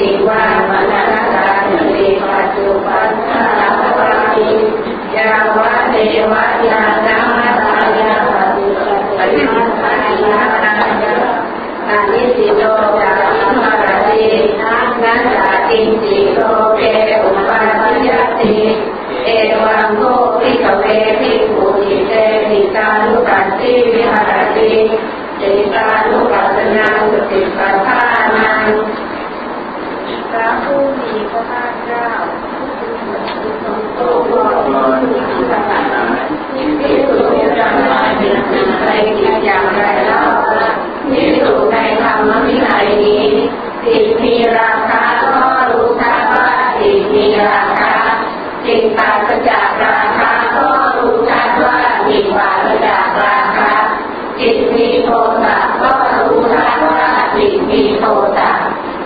ติวามานาตาติปัจจุปันนาภาติยาวะเทวะยานามาตายาปฏิปัติปนิยาตายาอานิสิโตจาริมาตินันตาติสิโตเกอุปาทิยติเอวังโกภิกเวภิกขุนิเตติตาลุปัสสิวิหารติ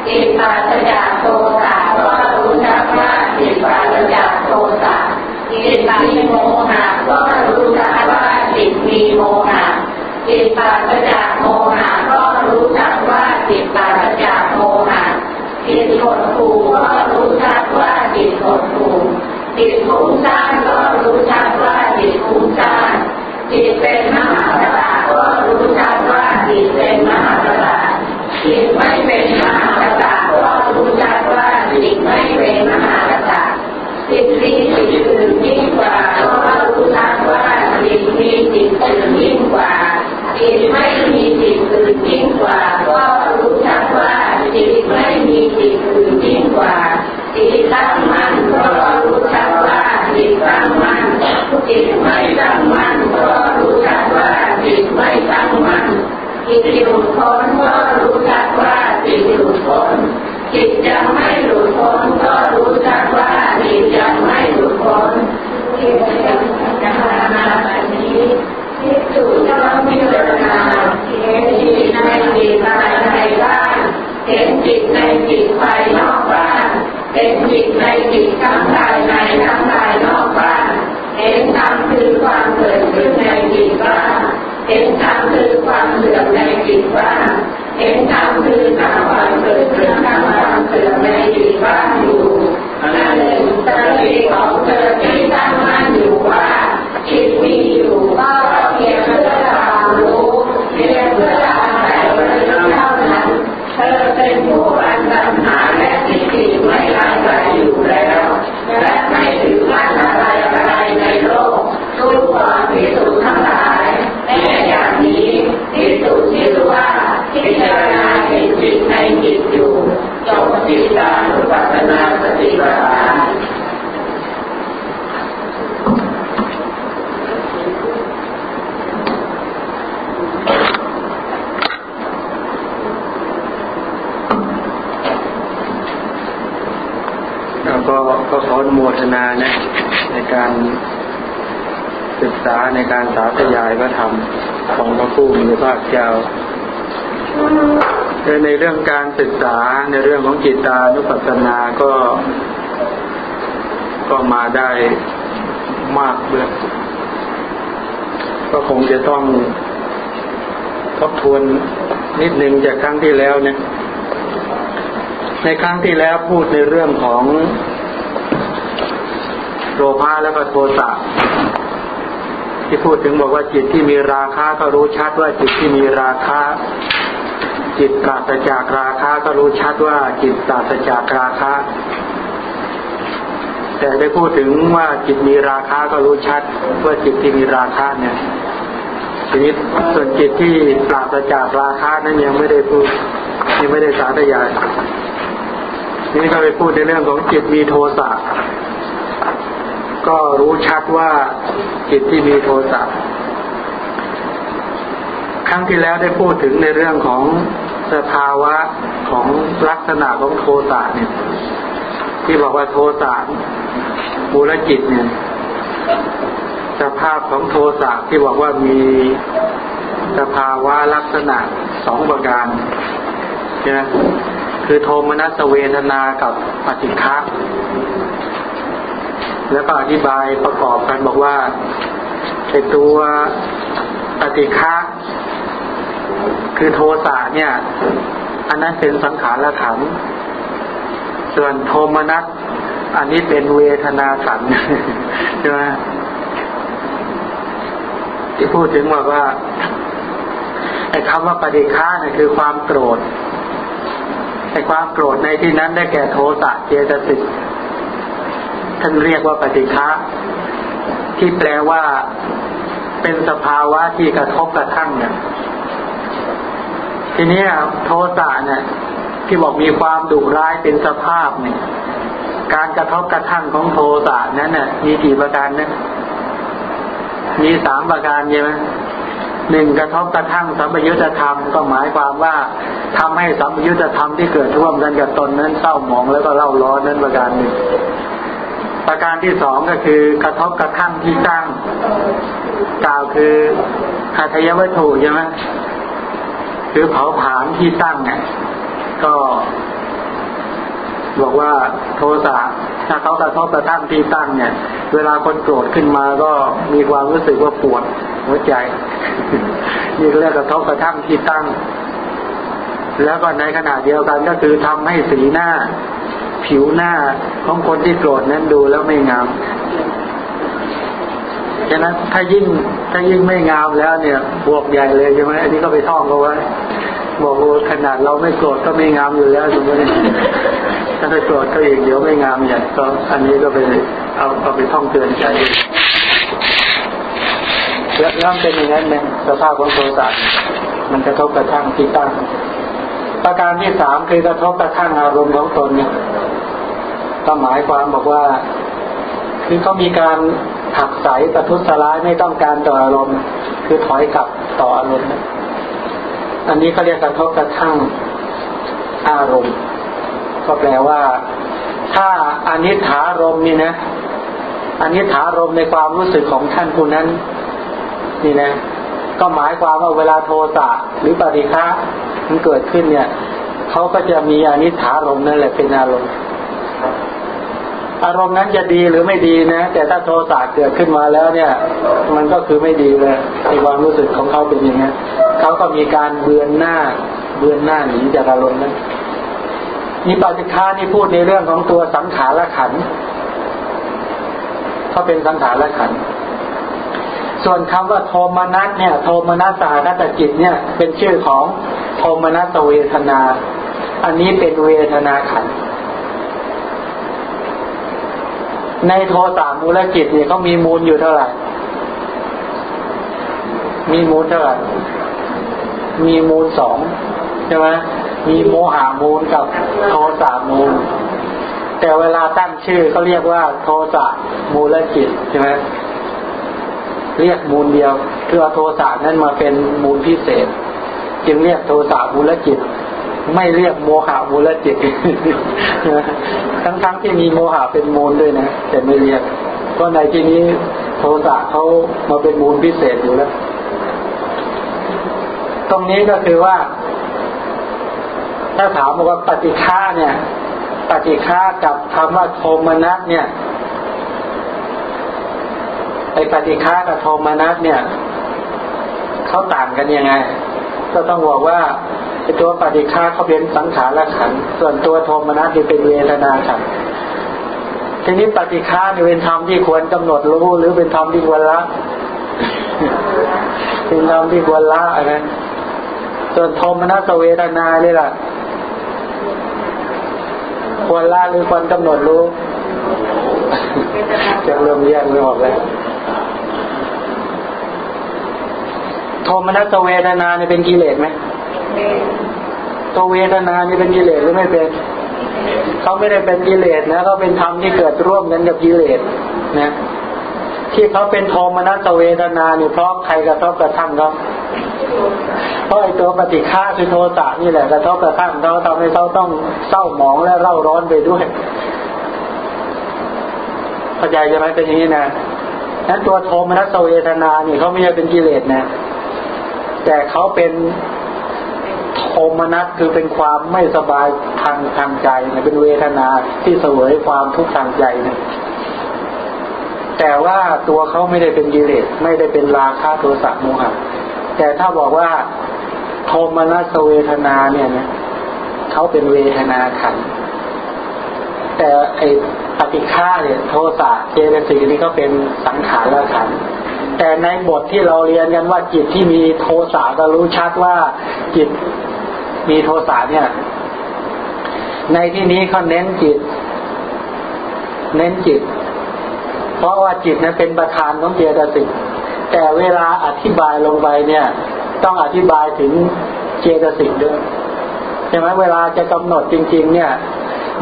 จิตปราศจากโทสะก็รู้ชัดว่าจิตปราศจากโทสะจิตมีโมหะก็รู้จักว่าจิตมีโมหะจิตปราศจาก จิตหลุดพ้นก็รู้จักว่าจิตหลุดพ้นจิตยังไม่หลุดพ้นก็รู้จักว่าจิตยังไม่หลุดพ้นจิตยังจะพมาแบบนี้จิตถูกต้องพิจารณาเห็นจิตในจิตภายในบ้านเห็นจิตในจิตภายนอกบ้านเห็นจิตในจิตทั้งภายในทั้งภายนอกบ้านเห็นธรรมคือความเกิดขึ้นในจิตบ้าน เห็นธรรมคือความเสื่อมในจิตว่าเห็นธรรมคือกางวรเกิดเสื่อม ก็ขอโมทนานะในการศึกษาในการสาธยายพระธรรมของพระผู้มีพระเจ้าในเรื่องการศึกษาในเรื่องของจิตานุปัสสนาก็ ก็มาได้มากเลยก็คงจะต้องทบทวนนิดนึงจากครั้งที่แล้วเนี่ยในครั้งที่แล้วพูดในเรื่องของ โลภะแล้วก็โทสะที่พูดถึงบอกว่าจิตที่มีราคะก็รู้ชัดว่าจิตที่มีราคะจิตปราศจากราคะก็รู้ชัดว่าจิตปราศจากราคะแต่ได้พูดถึงว่าจิตมีราคะก็รู้ชัดว่าจิตที่มีราคะเนี่ยทีนี้ส่วนจิตที่ปราศจากราคะนั้นยังไม่ได้พูดยังไม่ได้สาธยายนี่ก็ไปพูดในเรื่องของจิตมีโทสะ ก็รู้ชัดว่าจิตที่มีโทสะครั้งที่แล้วได้พูดถึงในเรื่องของสภาวะของลักษณะของโทสะเนี่ย ที่บอกว่าโทสะมูลจิตเนี่ยสภาพของโทสะที่บอกว่ามีสภาวะลักษณะสองประการใช่ไหมคือโทมนัสเวทนากับปฏิฆะ แล้วก็อธิบายประกอบกันบอกว่าไอตัวปฏิฆะคือโทสะเนี่ย อันนั้นเป็นสังขารขันส่วนโทมนัสอันนี้เป็นเวทนาขันใช่ไหมที่พูดถึงบอกว่าไอ้คำว่าปฏิฆาเนี่ยคือความโกรธไอ้ความโกรธในที่นั้นได้แก่โทสะเจตสิก ท่านเรียกว่าปฏิฆะที่แปลว่าเป็นสภาวะที่กระทบกระทั่งเนี่ยทีนี้โทสะเนี่ย ที่บอกมีความดุร้ายเป็นสภาพเนี่ย การกระทบกระทั่งของโทสะนั้นน่ะ มีกี่ประการนะมีสามประการใช่ไหมหนึ่งกระทบกระทั่งสัมยุญธรรมก็หมายความว่าทำให้สัมยุญธรรมที่เกิดร่วมกันกับตนนั้นเศร้าหมองแล้วก็เล่าร้อนนั้นประการหนึ่ง ประการที่สองก็คือกระทบกระทั่งที่ตั้งกล่าวคือคาทยวัตถุใช่ไหมคือเผาผลาญที่ตั้งเนี่ยก็ บอกว่าโทสะถ้าเขากระทบกระทั่งที่ตั้งเนี่ย เวลาคนโกรธขึ้นมาก็มีความรู้สึกว่าปวดหัวใจนี่เรียกกระทบกระทั่งที่ตั้ง แล้วก็ในขณะเดียวกันก็คือทำให้สีหน้า ผิวหน้าของคนที่โกรธนั้นดูแล้วไม่งาม ฉะนั้นถ้ายิ่งถ้ายิ่งไม่งามแล้วเนี่ย บวกใหญ่เลยใช่ไหมอันนี้ก็ไปท่องเอาไว้บอกว่าขนาดเราไม่โกรธก็ไม่งามอยู่แล้วใช่ไหมถ้าไปโกรธก็อีกเดี๋ยวไม่งามอย่างก็อันนี้ก็ไปเอาเอาไปท่องเตือนใจแล้วย่อมเป็นอย่างนั้นไหมสภาพของโทสะมันกระทบกระทั่งที่ตั้ง ประการที่สามคือกระทบกระทั่งอารมณ์ของตนเนี่ยก็หมายความบอกว่า คือเขามีการผักใสประทุษร้ายไม่ต้องการต่ออารมณ์ คือถอยกลับต่ออารมณ์อันนี้เขาเรียกกระทบกระทั่งอารมณ์ ก็แปลว่า ถ้าอนิถารมนี่นะอนิถารมในความรู้สึกของท่านผู้นั้น นี่นะ ก็หมายความว่าเวลาโทสะหรือปฏิฆะ มันเกิดขึ้นเนี่ยเขาก็จะมีอนิถารมนั่นแหละเป็นอารมณ์อารมณ์นั้นจะดีหรือไม่ดีนะ แต่ถ้าโทสะเกิดขึ้นมาแล้วเนี่ย มันก็คือไม่ดีเลยในความรู้สึกของเขาเป็นอย่างนี้เขาก็มีการเบือนหน้าเบือนหน้าหนีจากอารมณ์นั้นนี่ปฏิฆานี่พูดในเรื่องของตัวสังขารละขันเขาเป็นสังขารละขัน ส่วนคำว่าโทมนัสเนี่ยโทมนัสสานัตจิตเนี่ยเป็นชื่อของโทมนัสเวทนา อันนี้เป็นเวทนาขัน ในโทสามูลจิตเนี่ยเขามีมูลอยู่เท่าไหร่ มีมูลเท่าไหร่ มีมูลสองใช่ไหมมีโมหามูลกับโทสามูล แต่เวลาตั้งชื่อเขาเรียกว่า โทสะมูลจิตใช่ไหม เรียกมูลเดียวคือเอาโทสะนั้นมาเป็นมูลพิเศษ จึงเรียกโทสะมูลจิต ไม่เรียกโมหะมูลจิต ทั้งๆทที่มีโมหะเป็นมูลด้วยนะแต่ไม่เรียกเพราะในที่นี้โททสะเขามาเป็นมูลพิเศษอยู่แล้ว ตรงนี้ก็คือว่า ถ้าถามว่าปฏิฆาเนี่ย ปฏิฆากับคำว่าโทมนัสเนี่ย ไอปฏิฆากับโทมนัสเนี่ยเขาต่างกันยังไง ก็ต้องบอกว่าไอตัวปฏิฆาเขาเป็นสังขารขันส่วนตัวโทมานัสที่เป็นเวทนาขันทีนี้ปฏิฆาเนี่เป็นธรรมที่ควรกำหนดรู้หรือเป็นธรรมที่ควรละเป็นธรรมที่ควรละอะไรส่วนโทมนัสเวทนาเนี่ยล่ะควรละหรือควรกำหนดรู้ จะเริ่มแยกไม่ออกแล้วโทมนัสเวทนาเนี่ยเป็นกิเลสไหมตัวเวทนานี่เป็นกิเลสหรือไม่เป็น เขาไม่ได้เป็นกิเลสนะเขาเป็นธรรมที่เกิดร่วมกันกับกิเลสนะ ที่เขาเป็นโทมนัสเวทนาเนี่ยเพราะใครกระทบกระทั่งเขาเพราะไอ้ตัวปฏิฆาคือโทสะนี่แหละกระทบกระทั่งเขาทำให้เขาต้องเศร้าหมองและเร่าร้อนไปด้วย เข้าใจใช่ไหมเป็นอย่างนี้นะนั้นตัวโทมนัสเวทนาเนี่ยเขาไม่ใช่เป็นกิเลสนะ แต่เขาเป็นโทมนัสคือเป็นความไม่สบายทางทางใจนะเป็นเวทนาที่เสวยความทุกข์ทางใจนะแต่ว่าตัวเขาไม่ได้เป็นกิเลสไม่ได้เป็นราคะโทสะโมหะแต่ถ้าบอกว่าโทมนัสเวทนาเนี่ยนะเขาเป็นเวทนาขัน แต่ไอปฏิฆาเนี่ยโทสะเจตสิกนี่ก็เป็นสังขารละขันแต่ในบทที่เราเรียนกันว่าจิตที่มีโทสะก็รู้ชัดว่าจิตมีโทสะเนี่ย ในที่นี้เขาเน้นจิต เน้นจิต เพราะว่าจิตนั้นเป็นประธานของเจตสิกแต่เวลาอธิบายลงไปเนี่ย ต้องอธิบายถึงเจตสิกด้วยใช่ไหมเวลาจะกำหนดจริง ๆ เนี่ย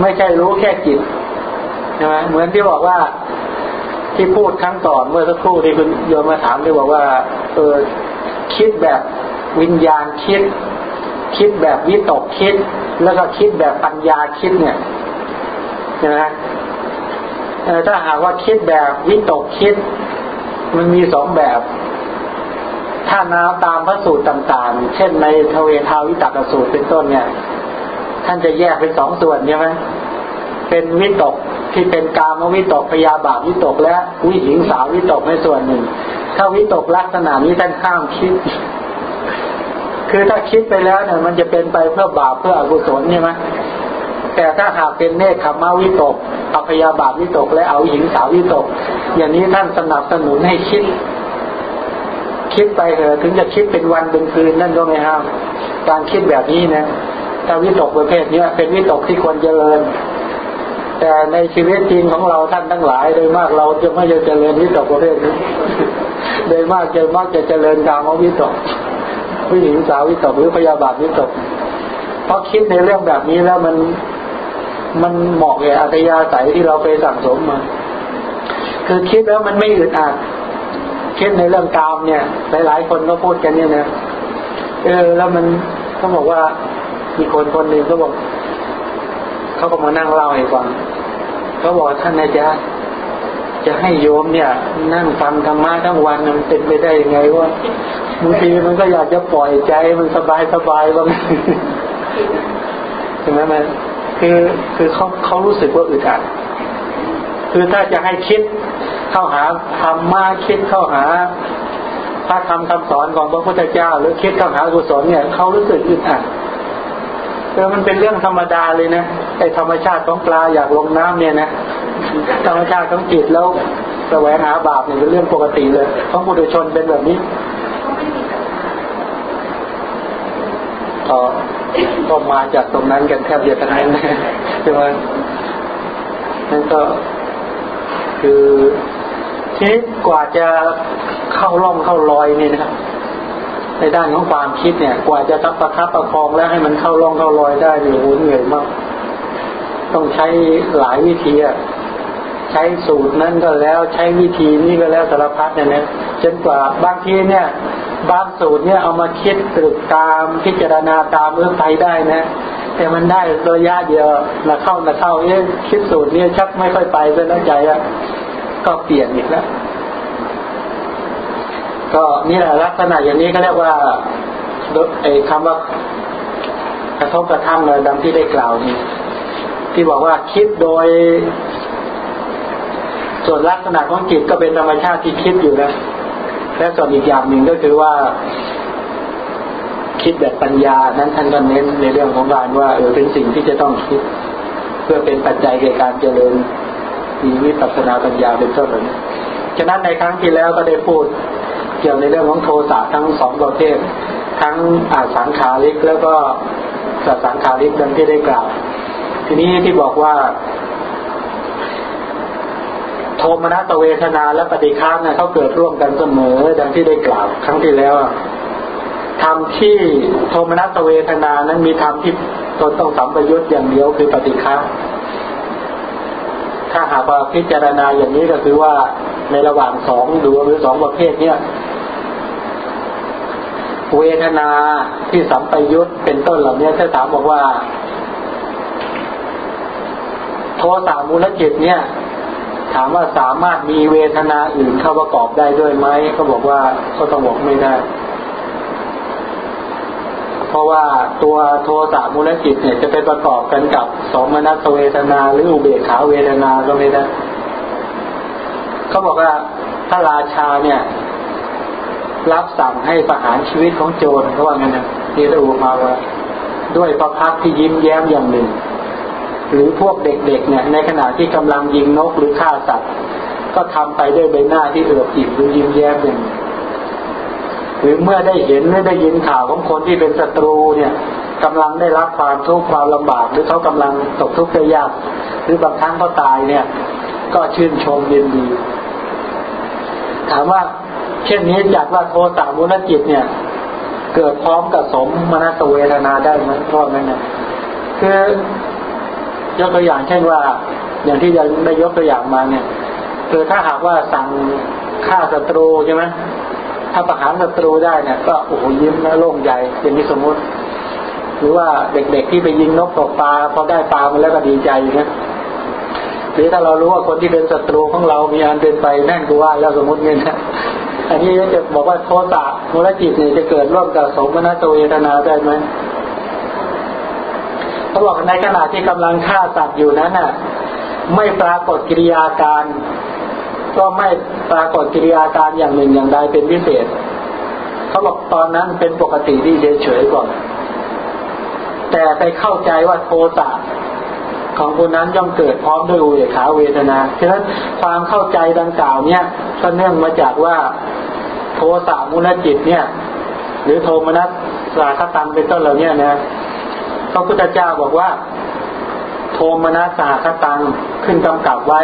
ไม่ใช่รู้แค่จิตใช่ไหมเหมือนที่บอกว่าที่พูดครั้งก่อนเมื่อสักครู่ที่คุณโยมมาถามที่บอกว่าเออคิดแบบวิญญาณคิด คิดแบบวิตกคิด แล้วก็คิดแบบปัญญาคิดเนี่ยใช่ไหมถ้าหากว่าคิดแบบวิตกคิด มันมีสองแบบ ถ้านาตามพระสูตรต่าง ๆ เช่นในทเวทาวิตกสูตรเป็นต้นเนี่ย ท่านจะแยกเป็นสองส่วนใช่ไหมเป็นวิตกที่เป็นกามวิตกพยาบาทวิตกและวิหิงสาวิตกในส่วนหนึ่ง ถ้าวิตกลักษณะนี้ท่านห้ามคิด คือถ้าคิดไปแล้วเนี่ยมันจะเป็นไปเพื่อบาปเพื่ออกุศลใช่ไหมแต่ถ้าหากเป็นเนคขมาวิตกอพยาบาทวิตก และเอาหิงสาววิตก อย่างนี้ท่านสนับสนุนให้คิด คิดไปเถอะถึงจะคิดเป็นวันเป็นคืนนั่นก็ไม่ห้าม การคิดแบบนี้นะ ถ้าวิตกประเภทนี้เป็นวิตกที่ควรเจริญ แต่ในชีวิตจริงของเราท่านทั้งหลาย โดยมากเราจะไม่จะเจริญวิตกประเภทนี้ โดยมากจะมักจะเจริญกามวิตกผู้หญิงสาววิตกหรือพยาบาทวิตกเพราะคิดในเรื่องแบบนี้แล้วมันมันเหมาะแก่อัตยาศัยที่เราไปสั่งสมมา คือคิดแล้วมันไม่อึดอัดคิดในเรื่องกามเนี่ย หลายๆคนก็พูดกันเนี่ยนะเออแล้วมัน เขาบอกว่ามีคนคนหนึ่งก็บอกเขาก็มานั่งเล่าให้ฟังเขาบอกท่านอาจารย์จะให้โยมเนี่ย นั่งฟังธรรมะทั้งวันมันเป็นไปได้ยังไงวะบางทีมันก็อยากจะปล่อยใจมันสบายสบายบ้างใช่ไหมมันคือคือเขาเขารู้สึกว่าอึดอัดคือถ้าจะให้คิดเข้าหาธรรมะคิดเข้าหา พระธรรมคำสอนของพระพุทธเจ้า หรือคิดเข้าหากุศลเนี่ยเขารู้สึกอึดอัดเออมันเป็นเรื่องธรรมดาเลยนะไอธรรมชาติของปลาอยากลงน้ำเนี่ยนะธรรมชาติของจิตแล้วแสวงหาบาปเนี่ยเป็นเรื่องปกติเลยของบุตรชนเป็นแบบนี้ก็ก็มาจากตรงนั้นกันแทบจะทั้งนั้นใช่ไหมนั่นก็คือ ที่กว่าจะเข้าร่องเข้ารอยนี่นะครับในด้านของความคิดเนี่ย กว่าจะทับประคับประคองแล้วให้มันเข้าร่องเข้ารอยได้เนี่ยโหเหนื่อยมาก ต้องใช้หลายวิธีอะใช้สูตรนั้นก็แล้วใช้วิธีนี้ก็แล้วสารพัดเนี่ยนะจนกว่าบางทีเนี่ย บางสูตรเนี่ยเอามาคิดตรึกตามพิจารณาตามเอื้อไปได้นะ แต่มันได้ระยะเดียวนะเข้านะเข้าเอ๊ะคิดสูตรเนี่ยชักไม่ค่อยไปเลยนะใจอะ ก็เปลี่ยนอีกแล้ว ก็นี่แหละลักษณะอย่างนี้ก็เรียกว่าไอ้คำว่ากระทบกระทั่งเลยดังที่ได้กล่าวนี้ ที่บอกว่าคิดโดย ส่วนลักษณะของจิตก็เป็นธรรมชาติที่คิดอยู่แล้วและส่วนอีกอย่างหนึ่งก็คือว่า คิดแบบปัญญา นั้นท่านก็เน้นในเรื่องของการว่าเออเป็นสิ่งที่จะต้องคิด เพื่อเป็นปัจจัยในการเจริญ มีวิปัสนาปัญญาเป็นต้นแบบนี้ฉะนั้นในครั้งที่แล้วก็ได้พูดเกี่ยวในเรื่องของโทสะทั้งสองประเภททั้งอาสังขาริกแล้วก็สัสังขาริกดังที่ได้กล่าว ทีนี้ที่บอกว่า โทมนัสเวทนาและปฏิฆาเนี่ยเขาเกิดร่วมกันเสมอดังที่ได้กล่าว ครั้งที่แล้วธรรมที่โทมนัสเวทนานั้นมีธรรมที่ตนต้องสัมปยุตอย่างเดียวคือปฏิฆา ถ้าหากว่าพิจารณาอย่างนี้ก็คือว่าในระหว่างสองดวงหรือสองประเภทเนี่ยเวทนาที่สัมปยุตเป็นต้นเหล่านี้ถ้าถามบอกว่า โทสามูลจิตเนี่ย ถามว่าสามารถมีเวทนาอื่นเข้าประกอบได้ด้วยไหมเขาบอกว่าเขาต้องบอกไม่ได้ เพราะว่าตัวโทสะมูลจิตเนี่ยจะไปประกอบกันกับสมนัสเวทนาหรืออุเบกขาเวทนาก็ไม่ได้เขาบอกว่าพระราชาเนี่ย รับสั่งให้ประหารชีวิตของโจรเขาว่างั้นนะนี่ระบุมาว่าด้วยประพักที่ยิ้มแย้มอย่างหนึ่ง หรือพวกเด็กๆเนี่ย ในขณะที่กำลังยิงนกหรือฆ่าสัตว์ ก็ทำไปด้วยใบหน้าที่เอือบอิ่มหรือยิ้มแย้มอย่างหนึ่ง หรือเมื่อได้เห็นหรือได้ยินข่าวของคนที่เป็นศัตรูเนี่ยกำลังได้รับความทุกข์ความลำบาก หรือเขากำลังตกทุกข์ได้ยาก หรือบางครั้งเขาตายเนี่ย ก็ชื่นชมยินดี ถามว่าเช่นนี้จัดว่าโทสะมุนจิตเนี่ย เกิดพร้อมกับสมมนัสเวทนาได้ไหมเพราะนั้นเนี่ยคือยกตัวอย่างเช่นว่า อย่างที่ยังได้ยกตัวอย่างมาเนี่ยคือถ้าหากว่าสั่งฆ่าศัตรูใช่ไหม ถ้าประหารศัตรูได้เนี่ยก็โอ้โหยิ้มและโล่งใจอย่างนี้สมมติ หรือว่าเด็กๆที่ไปยิงนกตกปลาพอได้ปลามาแล้วก็ดีใจนะหรือถ้าเรารู้ว่าคนที่เป็นศัตรูของเรามีอันเป็นไปแน่นกูว่าแล้วสมมติเนี่ยนะอันนี้จะบอกว่าโทสะมูลจิตเนี่ยจะเกิดร่วมกับสมนัตเวทนาได้ไหมเขาบอกในขณะที่กำลังฆ่าสัตว์อยู่นั้นน่ะ ไม่ปรากฏกิริยาการ ก็ไม่ปรากฏกิริยาการอย่างหนึ่งอย่างใดเป็นพิเศษเขาบอกตอนนั้นเป็นปกติที่เฉยๆก่อน แต่ไปเข้าใจว่าโทสะของคนนั้นย่อมเกิดพร้อมด้วยอุเบกขาเวทนาฉะนั้นความเข้าใจดังกล่าวเนี่ยก็เนื่องมาจากว่า โทสะมุนจิตเนี่ย หรือโทมนัสสาคตังเป็นต้นเหล่านี้นะพระพุทธเจ้าบอกว่า โทมนัสาคตังขึ้นกำกับไว้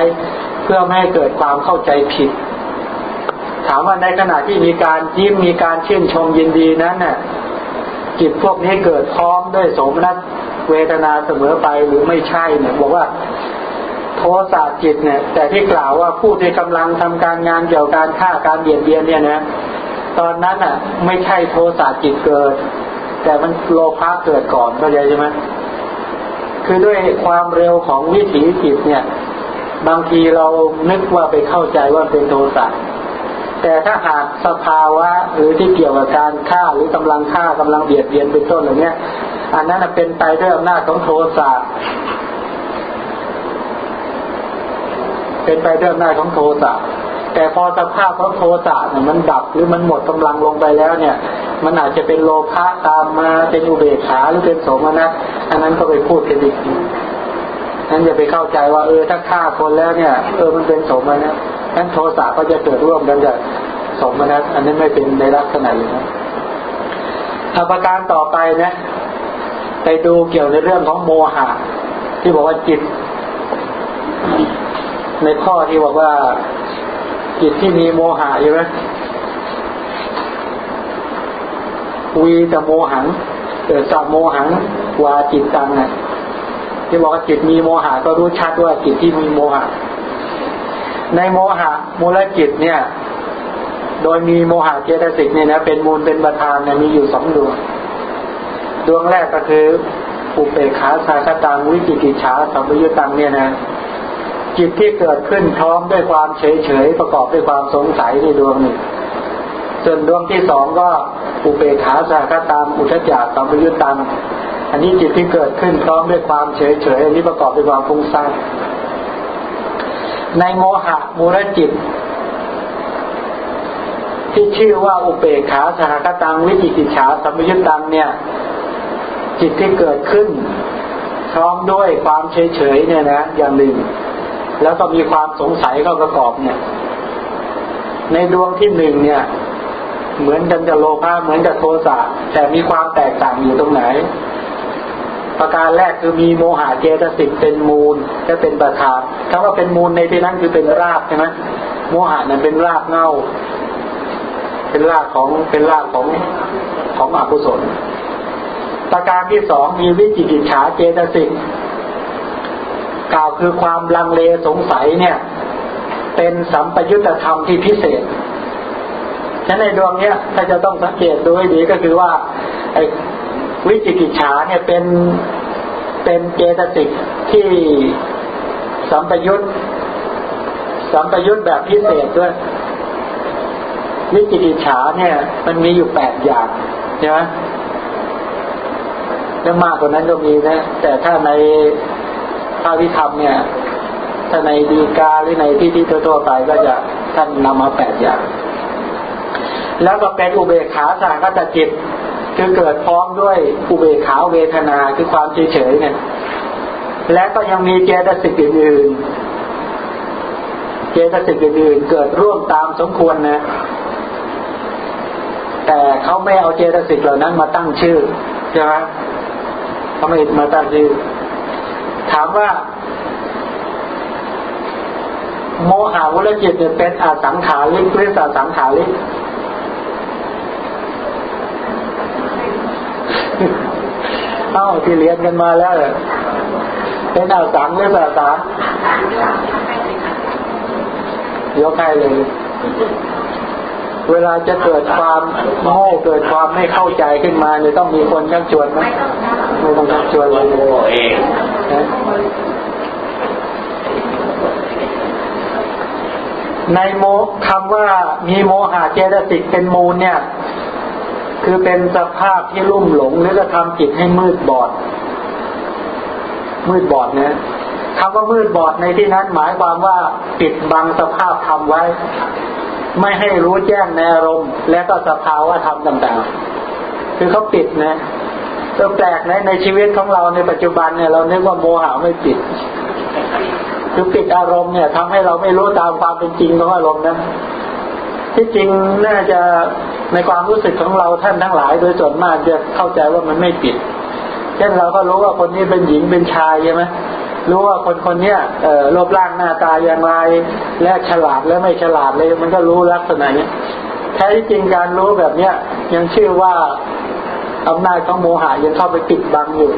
เพื่อไม่ให้เกิดความเข้าใจผิด ถามว่าในขณะที่มีการยิ้มมีการชื่นชมยินดีนั้นน่ะจิตพวกนี้เกิดพร้อมด้วยสมนัสเวทนาเสมอไปหรือไม่ใช่เนี่ยบอกว่าโทสะจิตเนี่ย แต่ที่กล่าวว่าผู้ที่กำลังทำการงานเกี่ยวกับการฆ่าการเบียดเบียนเนี่ยนะตอนนั้นอะ ไม่ใช่โทสะจิตเกิด แต่มันโลภะเกิดก่อนเข้าใจใช่ไหม คือด้วยความเร็วของวิถีจิตเนี่ย บางทีเรานึกว่าไปเข้าใจว่าเป็นโทสะแต่ถ้าหากสภาวะหรือที่เกี่ยวกับการฆ่าหรือกำลังฆ่ากำลังเบียดเบียนเป็นต้นเหล่านี้ย อันนั้นเป็นไปด้วยอำนาจของโทสะเป็นไปด้วยอำนาจของโทสะ แต่พอสภาพของโทสะเนี่ยมันดับหรือมันหมดกำลังลงไปแล้วเนี่ย มันอาจจะเป็นโลภะตามมาเป็นอุเบกขาหรือเป็นโสมนัสอันนั้นก็ไปพูดกันอีกทีนั้นอย่าไปเข้าใจว่าเออถ้าฆ่าคนแล้วเนี่ย เออมันเป็นโสมนัสนั้นโทสะก็จะเกิดร่วมกันกับสมนัสอันนี้ไม่เป็นในลักษณะอย่างนั้นอาประการต่อไปนะ ไปดูเกี่ยวในเรื่องของโมหะ ที่บอกว่าจิต ในข้อที่บอกว่า จิตที่มีโมหะใช่ไหมวีตโมหังเออสัมโมหังวาจิตตังนะที่บอกว่าจิตมีโมหะก็รู้ชัดว่าจิตที่มีโมหะ ในโมหะมูลจิตเนี่ย โดยมีโมหะเจตสิกเนี่ยนะเป็นมูลเป็นประธานเนี่ยมีอยู่สองดวง ดวงแรกก็คืออุเบกขาสาคตังวิจิกิจฉาสัมยุตังเนี่ยนะ จิตที่เกิดขึ้นพร้อมด้วยความเฉยเฉยประกอบด้วยความสงสัยในดวงหนึ่งจส่วนดวงที่สองก็อุเบกขาสาคตามอุทจารสัมยุตตังอันนี้จิตที่เกิดขึ้นพร้อมด้วยความเฉยเฉยอันนี้ประกอบด้วยความฟุ้งซ่านในโมหะมูลจิต ที่ชื่อว่าอุเบกขาสหกตังวิจิกิจฉาสัมยุตตังเนี่ย จิตที่เกิดขึ้น พร้อมด้วยความเฉยเฉยเนี่ยนะอย่างหนึ่ง แล้วก็มีความสงสัยเข้าประกอบเนี่ย ในดวงที่หนึ่งเนี่ย เหมือนกันจะโลภะเหมือนกับโทสะแต่มีความแตกต่างอยู่ตรงไหน ประการแรกคือมีโมหะเจตสิกเป็นมูลและเป็นประธานคำว่าเป็นมูลในที่นั้นคือเป็นรากใช่ไหมโมหะนั้นเป็นรากเง่าเป็นรากของเป็นรากของของอกุศลประการที่สองมีวิจิกิจฉาเจตสิก กล่าวคือความลังเลสงสัยเนี่ย เป็นสัมปยุตธรรมที่พิเศษฉะนั้นในดวงเนี้ยถ้าจะต้องสังเกตดูให้ดีก็คือว่าไอ้วิจิกิจฉาเนี่ยเป็นเป็นเจตสิกที่สัมปยุตสัมปยุตแบบพิเศษด้วย วิจิกิจฉาเนี่ย มันมีอยู่แปดอย่างใช่ไหมแล้วมากกว่านั้นก็มีนะ แต่ถ้าใน พระวิธรรมเนี่ยถ้าในดีกาหรือในที่ที่ทั่วๆไปก็จะท่านนำมาแปดอย่าง แล้วก็เป็นอุเบกขาสากตจิตคือเกิดพร้อมด้วยอุเบกขาเวทนาคือความเฉยๆเนี่ย และก็ยังมีเจตสิกอื่นๆเจตสิกอื่นๆเกิดร่วมตามสมควรนะ แต่เขาไม่เอาเจตสิกเหล่านั้นมาตั้งชื่อใช่ไหมเขาไม่มาตั้งชื่อ ถามว่า โมหะวุลจิตเนี่ยเป็นอสังขาริกหรือสสังขาริกเอ้าที่เรียนกันมาแล้วเป็นอสังหรือสสังยกให้เลยเวลาจะเกิดความโง่เกิดความไม่เข้าใจขึ้นมาเนี่ยต้องมีคนชักชวนไหมไม่ต้องชักชวนเลยเอง ในโมคำว่ามีโมหะเจตสิกเป็นมูลเนี่ย คือเป็นสภาพที่ลุ่มหลงหรือกระทำจิตให้มืดบอด มืดบอดเนี่ยคำว่ามืดบอดในที่นั้นหมายความว่าปิดบังสภาพธรรมไว้ ไม่ให้รู้แจ้งในอารมณ์ และก็สภาวะธรรมต่างๆ คือเขาปิดนะก็แปลกนะในชีวิตของเราในปัจจุบันเนี่ยเรานึกว่าโมหะไม่ปิด คือปิดอารมณ์เนี่ยทำให้เราไม่รู้ตามความเป็นจริงของอารมณ์นะที่จริงน่าจะในความรู้สึกของเราท่านทั้งหลาย โดยส่วนมากจะเข้าใจว่ามันไม่ปิดเช่นเราก็รู้ว่าคนนี้เป็นหญิงเป็นชายใช่ไหมรู้ว่าคนคนเนี้ยเอ่อรูปร่างหน้าตาอย่างไร และฉลาดและไม่ฉลาดเลย มันก็รู้ลักษณะนี้แท้ที่จริงการรู้แบบเนี้ยยังชื่อว่าอำนาจของโมหะยังเข้าไปปิดบังอยู่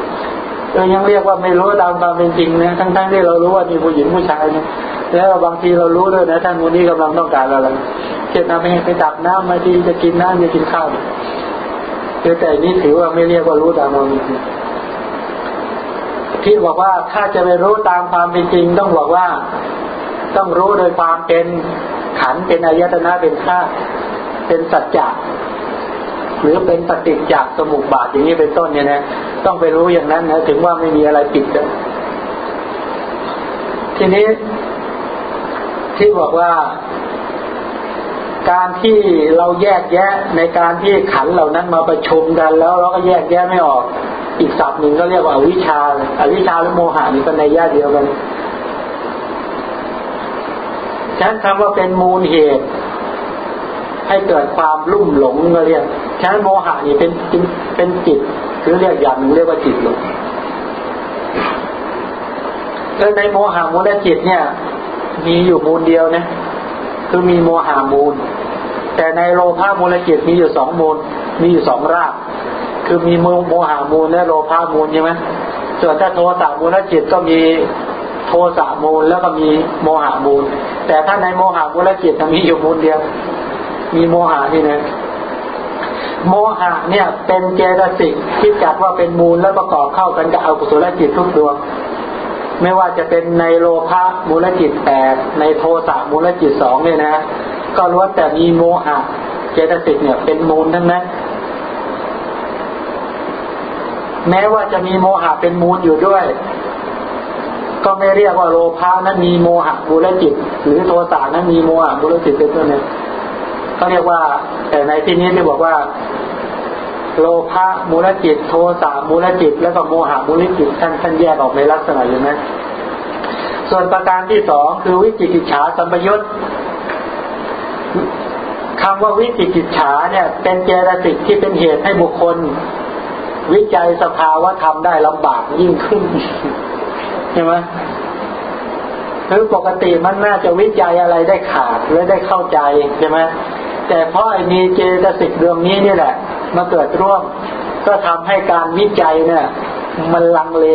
เออยังเรียกว่าไม่รู้ตามความเป็นจริงนะทั้งๆที่เรารู้ว่ามีผู้หญิงผู้ชายนะแล้วบางทีเรารู้ด้วยนะท่านวันนี้กำลังต้องการอะไรเช่นเอาไปไปตักน้ำมาดีจะกินน้ำจะกินข้าวแต่นี้ถือว่าไม่เรียกว่ารู้ตามความเป็นจริงที่บอกว่าถ้าจะไปรู้ตามความเป็นจริง ต้องบอกว่า ต้องรู้โดยความเป็นขันเป็นอายตนะเป็นธาตุเป็นสัจจะ หรือเป็นปฏิจจสมุปบาทอย่างนี้เป็นต้นเนี่ยนะต้องไปรู้อย่างนั้นนะถึงว่าไม่มีอะไรปิดทีนี้ที่บอกว่าการที่เราแยกแยะในการที่ขันเหล่านั้นมาประชุมกันแล้วเราก็แยกแยะไม่ออก อีกศัพท์หนึ่งก็เรียกว่าอวิชชาอวิชชาหรือโมหะนี่เป็นในย่าเดียวกันฉะนั้นคำว่าเป็นมูลเหตุ ให้เกิดความลุ่มหลงเรียกฉะนั้นโมหะนี่เป็นเป็นจิตคือเรียกอย่างหนึ่งเรียกว่าจิตหลงแล้วในโมหะมูลจิตเนี่ย มีอยู่มูลเดียวนะคือมีโมหามูล แต่ในโลภะมูลจิตมีอยู่สองมูล มีอยู่สองรากคือมีโมโมหามูลและโลภะมูลใช่ไหมส่วนถ้าโทสะมูลจิตก็มีโทสะมูลแล้วก็มีโมหามูล แต่ถ้าในโมหามูลจิตมีอยู่มูลเดียว มีโมหะนี่นะโมหะเนี่ย เป็นเจตสิกที่จัดว่าเป็นมูลแล้วประกอบเข้ากันกับอกุศลจิตทุกดวงไม่ว่าจะเป็นในโลภะมูลจิตแปดในโทสะมูลจิตสองเนี่ยนะก็ล้วนแต่มีโมหะเจตสิกเนี่ย เป็นมูลทั้งนั้นแม้ว่าจะมีโมหะเป็นมูลอยู่ด้วย ก็ไม่เรียกว่าโลภะนั้นมีโมหะบุรจิต หรือโทสะนั้นมีโมหะบุรจิตเป็นต้นเนี่ย เขาเรียกว่า แต่ในที่นี้ที่บอกว่า โลภะมูลจิต โทสะมูลจิต แล้วก็โมหะมูลจิตท่านท่านแยกออกในลักษณะอย่างนั้นส่วนประการที่สองคือวิจิกิจฉาสัมปยุตคำว่าวิจิกิจฉาเนี่ย เป็นเจตสิกที่เป็นเหตุให้บุคคล วิจัยสภาวะธรรมได้ลำบากยิ่งขึ้นใช่ไหมคือปกติมันน่าจะวิจัยอะไรได้ขาดและได้เข้าใจใช่ไหม แต่เพราะไอ้มีเจตสิกเรื่องนี้นี่แหละ มาเกิดร่วม ก็ทำให้การวิจัยเนี่ย มันลังเล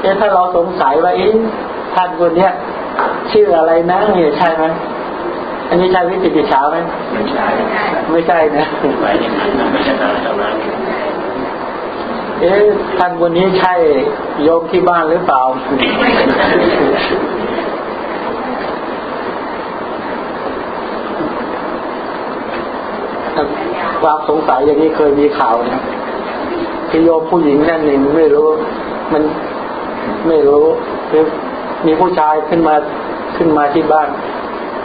เอ๊ะถ้าเราสงสัยว่าอีท่านคนเนี้ยชื่ออะไรนะเนี่ยใช่ไหมอันนี้ใช่วิจิกิจฉาไหมไม่ใช่ ไม่ใช่นะไม่ใช่ไม่ใช่เอ๊ะท่านคนนี้ใช่โยมที่บ้านหรือเปล่า ความสงสัยอย่างนี้เคยมีข่าวนะคือโยมผู้หญิงนั่นเองไม่รู้ มันไม่รู้คือมีผู้ชายขึ้นมาขึ้นมาที่บ้าน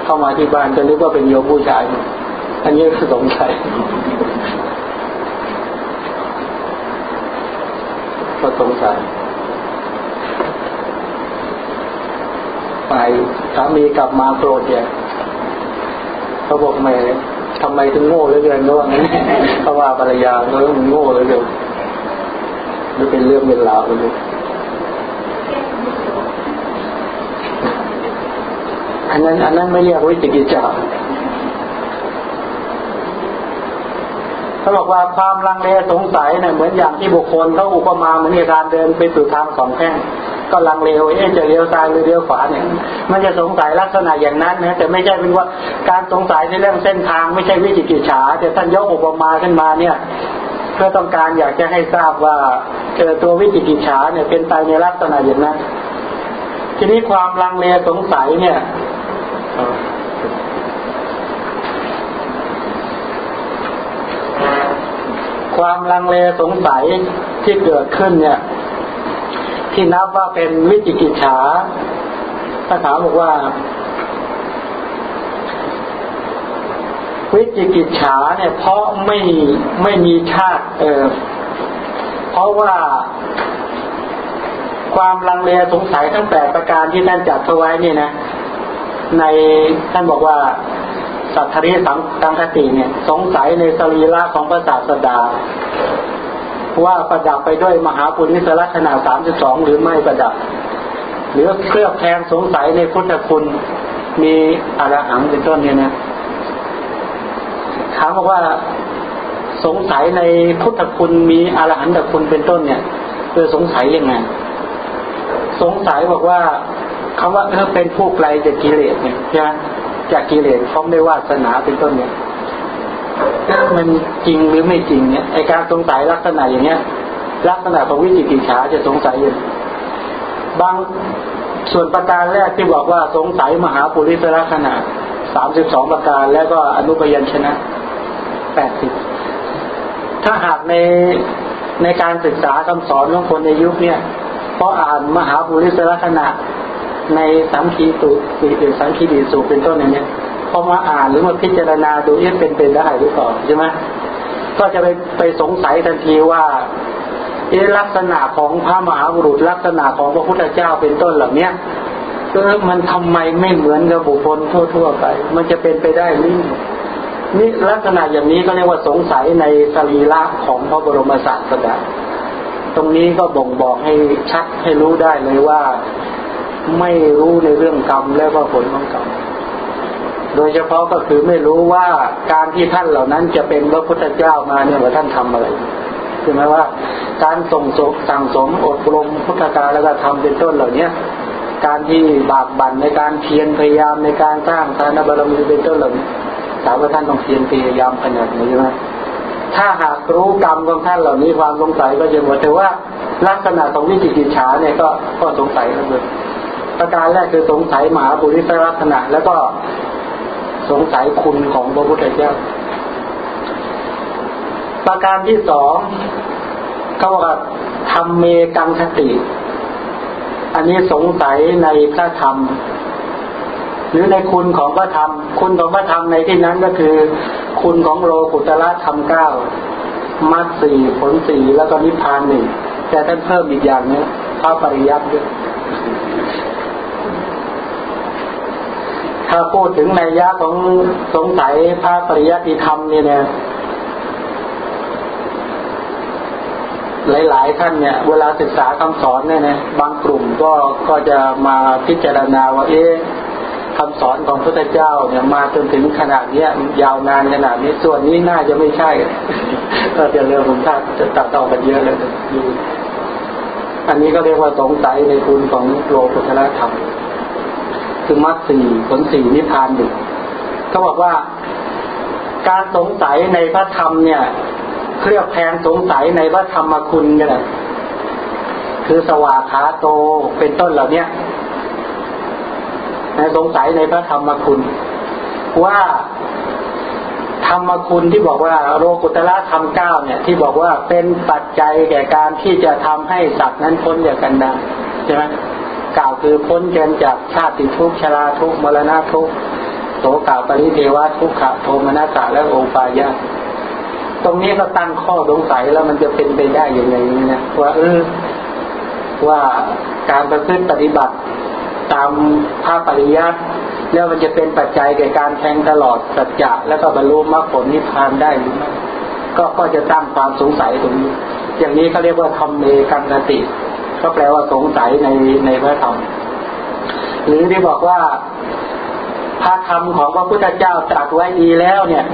เข้ามาที่บ้านจะนึกว่าเป็นโยมผู้ชาย อันนี้คือสงสัยก็สงสัยไปสามีกลับมาโกรธแกเขาบอกแม่ ทำไมถึงโง่เหลือเกินก็ว่างั้นเขาว่าภรรยาเขาโง่เหลือเกินนี่เป็นเรื่องเป็นราวเลยอันนั้น อันนั้นไม่เรียกวิจิกิจฉาเขาบอกว่าความลังเลสงสัยเนี่ยเหมือนอย่างที่บุคคลเขาอุปมาเหมือนการเดินไปสู่ทางสองแข้ง ก็ลังเลว่าเอ๊ะจะเลี้ยวซ้ายหรือเลี้ยวขวาเนี่ย มันจะสงสัยลักษณะอย่างนั้นนะแต่ไม่ใช่เป็นว่าการสงสัยในเรื่องเส้นทางไม่ใช่วิจิกิจฉาแต่ท่านยกอุปมาขึ้นมาเนี่ยเพื่อต้องการอยากจะให้ทราบว่าเจอตัววิจิกิจฉาเนี่ยเป็นไปในลักษณะอย่างนั้น ทีนี้ความลังเลสงสัยเนี่ยความลังเลสงสัยที่เกิดขึ้นเนี่ย ที่นับว่าเป็นวิจิกิจฉาพระถาบอกว่า วิจิกิจฉาเนี่ย เพราะไม่ไม่มีชาติเออเพราะว่าความลังเลสงสัยทั้งแปดประการที่ท่านจัดเอาไว้นี่นะ ในท่านบอกว่าสัทธริสังตังคติเนี่ย สงสัยในสรีระของพระศาสดา ว่าประดับไปด้วยมหาปุริสลักษณะสามสิบสองหรือไม่ประดับ หรือเครือบแทงสงสัยในพุทธคุณมีอรหังเป็นต้นเนี่ยนะถามบอกว่าสงสัยในพุทธคุณมีอรหันตคุณเป็นต้นเนี่ยเออสงสัยยังไงสงสัยบอกว่าคำว่าเออเป็นผู้ไกลจากกิเลสเนี่ยใช่ไหมจากกิเลสพร้อมด้วยวาสนาเป็นต้นเนี่ย มันจริงหรือไม่จริงเนี่ยไอการสงสัยลักษณะอย่างเนี้ย ลักษณะของวิจิกิจฉาจะสงสัยอยู่บางส่วนประการแรกที่บอกว่าสงสัยมหาปุริสลักษณะสามสิบสองประการแล้วก็อนุปยัญชนะแปดสิบถ้าหากในในการศึกษาคำสอนของคนในยุคเนี้ยเพราะอ่านมหาปุริสลักษณะในสังคีตุสังคีดีสูเป็นต้นอย่างนี้ พอมาอ่านหรือมาพิจารณาดูเอ๊ะเป็นเป็นได้หรือเปล่าใช่ไหมก็จะไปไปสงสัยทันทีว่าเอ๊ะลักษณะของพระมหาบุรุษลักษณะของพระพุทธเจ้าเป็นต้นเหล่านี้เออมันทำไมไม่เหมือนกับบุคคลทั่วๆไป มันจะเป็นไปได้หรือนี่ลักษณะอย่างนี้ก็เรียกว่าสงสัยในสรีระของพระบรมศาสดาตรงนี้ก็บ่งบอกให้ชัดให้รู้ได้เลยว่า ไม่รู้ในเรื่องกรรมและว่าผลของกรรม โดยเฉพาะก็คือไม่รู้ว่าการที่ท่านเหล่านั้นจะเป็นพระพุทธเจ้ามาเนี่ยว่าท่านทำอะไรคือหมายว่าการส่งสมสั่งสมอบรมพุทธการแล้วก็ทำเป็นต้นเหล่าเนี้ยการที่บากบั่นในการเพียรพยายามในการสร้างทานบารมีเป็นต้นเหล่านี้ถามว่าท่านต้องเพียรพยายามขนาดไหนใช่ไหมถ้าหากรู้กรรมของท่านเหล่านี้ความสงสัยก็จะหมดแต่ว่าลักษณะของวิจิกิจฉาเนี่ยก็ก็สงสัยแล้วเลยประการแรกคือสงสัยมหาบุริสลักษณะ แล้วก็ สงสัยคุณของพระพุทธเจ้า ประการที่สองก็ว่าทำเมกังคติ อันนี้สงสัยในพระธรรม หรือในคุณของพระธรรม คุณของพระธรรมในที่นั้นก็คือ คุณของโลกุตละธรรมเก้ามรรคสี่ผลสี่แล้วก็นิพพานหนึ่งแต่ท่านเพิ่มอีกอย่างนึงพระปริยัติด้วย ถ้าพูดถึงในยะของสงสัยพระปริยัติธรรมนี่เนี่ยหลาย ๆ ท่านเนี่ยเวลาศึกษาคำสอนเนี่ยนะบางกลุ่มก็ก็จะมาพิจารณาว่าเอ๊ะคำสอนของพระเจ้าเนี่ยมาจนถึงขนาดเนี้ยยาวนานขนาดนี้ส่วนนี้น่าจะไม่ใช่ ก็จะเรื่องของท่านจะตัดต่อกันเยอะเลยอันนี้ก็เรียกว่าสงสัยในคุณของโลกุตละธรรม คือมรรคสี่ผลสี่นิพพานหนึ่งเขาบอกว่าการสงสัยในพระธรรมเนี่ยเครียกแพงสงสัยในพระธรรมคุณนี่แหละคือสวากขาโตเป็นต้นเหล่านี้ในสงสัยในพระธรรมคุณ ว่าธรรมคุณที่บอกว่าโลกุตละธรรมเก้าเนี่ย ที่บอกว่าเป็นปัจจัยแก่การที่จะทำให้สัตว์นั้นพ้นจากกันได้ใช่ไหม กล่าวคือพ้นเกินจากชาติทุกข์ชราทุกข์มรณะทุกข์โสกาปริเทวะทุกขะโทมนัสสะและโอปายาตรงนี้ก็ตั้งข้อสงสัยแล้วมันจะเป็นไปได้อย่างไรนะว่าเออว่าการประพฤติปฏิบัติตามภาพปริยัติแล้วมันจะเป็นปัจจัยแก่การแทงตลอดสัจจะแล้วก็บรรลุมรรคผลนิพพานได้หรือไม่ก็ก็จะตั้งความสงสัยตรงนี้ อย่างนี้เขาเรียกว่าทำเมกันกติ ก็แปลว่าสงสัยในในพระธรรม หรือที่บอกว่าพระธรรมของพระพุทธเจ้าตรัสไว้ดีแล้ว เนี่ย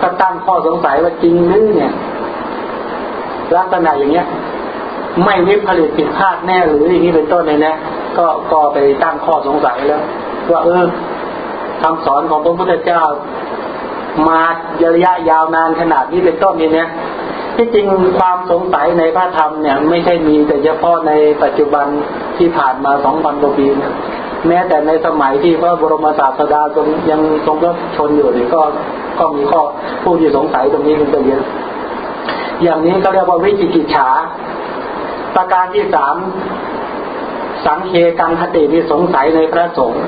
ก็ตั้งข้อสงสัยว่าจริงหรือเนี่ย ลักษณะอย่างเงี้ย ไม่วิผลิตผิดพลาดแน่หรืออย่างนี้เป็นต้นเลยนะก็ก็ไปตั้งข้อสงสัยแล้วว่าเออคำสอนของพระพุทธเจ้า มาระยะยาวนานขนาดนี้เป็นต้นนี้เนี่ย ที่จริงความสงสัยในพระธรรมเนี่ยไม่ใช่มีแต่เฉพาะในปัจจุบันที่ผ่านมาสองพันกว่าปีนะแม้แต่ในสมัยที่พระบรมศาสดาทรงยังทรงรับชนอยู่นี่ก็ก็มีข้อผู้ที่สงสัยตรงนี้เป็นเยอะอย่างนี้เขาเรียกว่าวิจิกิจฉา ประการที่สามสังเคกังคติที่สงสัยในพระสงฆ์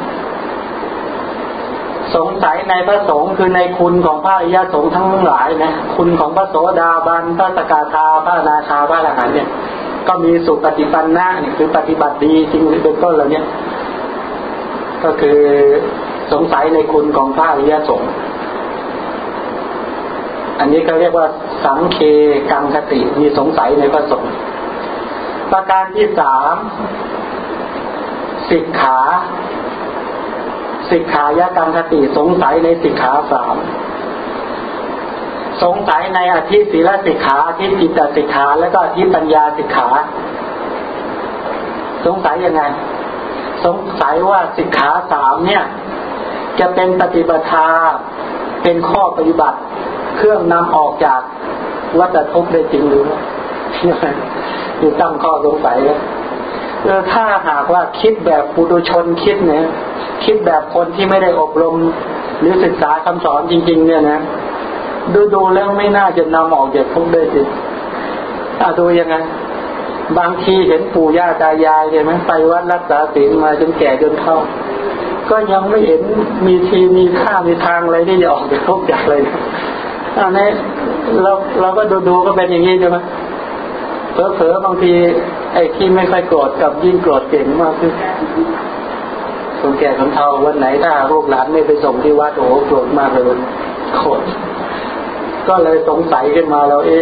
สงสัยในพระสงฆ์คือในคุณของพระอริยสงฆ์ทั้งหลายนะคุณของพระโสดาบันพระสกทาพระนาคาพระอรหันต์เนี่ย ก็มีสุปฏิปันนะนี่คือปฏิบัติดีจริงเป็นต้นเหล่านี้ก็คือสงสัยในคุณของพระอริยสงฆ์อันนี้ก็เรียกว่าสังเคกังคติมีสงสัยในพระสงฆ์ประการที่สามสิกขา สิกขายกรรมคติสงสัยในสิกขาสามสงสัยในอธิศีลสิกขาอธิจิตสิกขาแล้วก็อธิปัญญาสิกขา สงสัยยังไง สงสัยว่าสิกขาสามเนี่ย จะเป็นปฏิปทาเป็นข้อปฏิบัติ เครื่องนำออกจากวัฏทุกข์ได้จริงหรือไม่นี่ตั้งข้อสงสัยแล้ว ถ้าหากว่าคิดแบบปุถุชนคิดเนี่ยคิดแบบคนที่ไม่ได้อบรมหรือศึกษาคำสอนจริง ๆ เนี่ยนะดูดูแล้วไม่น่าจะนำออกจากทุกข์ได้สิอาดูยังไงบางทีเห็นปู่ย่าตายายเห็นไหมไปวัดรักษาศีลมาจนแก่จนเฒ่าก็ยังไม่เห็นมีทีมีค่ามีทางอะไรที่จะออกจากทุกข์จากเลยอันนี้เราเราก็ดูดูก็เป็นอย่างนี้ใช่ไหม เผลอๆบางที ไอ้ที่ไม่ค่อยโกรธกับยิ่งโกรธเก่งมากขึ้นคนแก่คนเฒ่าวันไหนถ้าลูกหลานไม่ไปส่งที่วัดโอ้โกรธมากเลยโกรธก็เลยสงสัยขึ้นมาเราเอ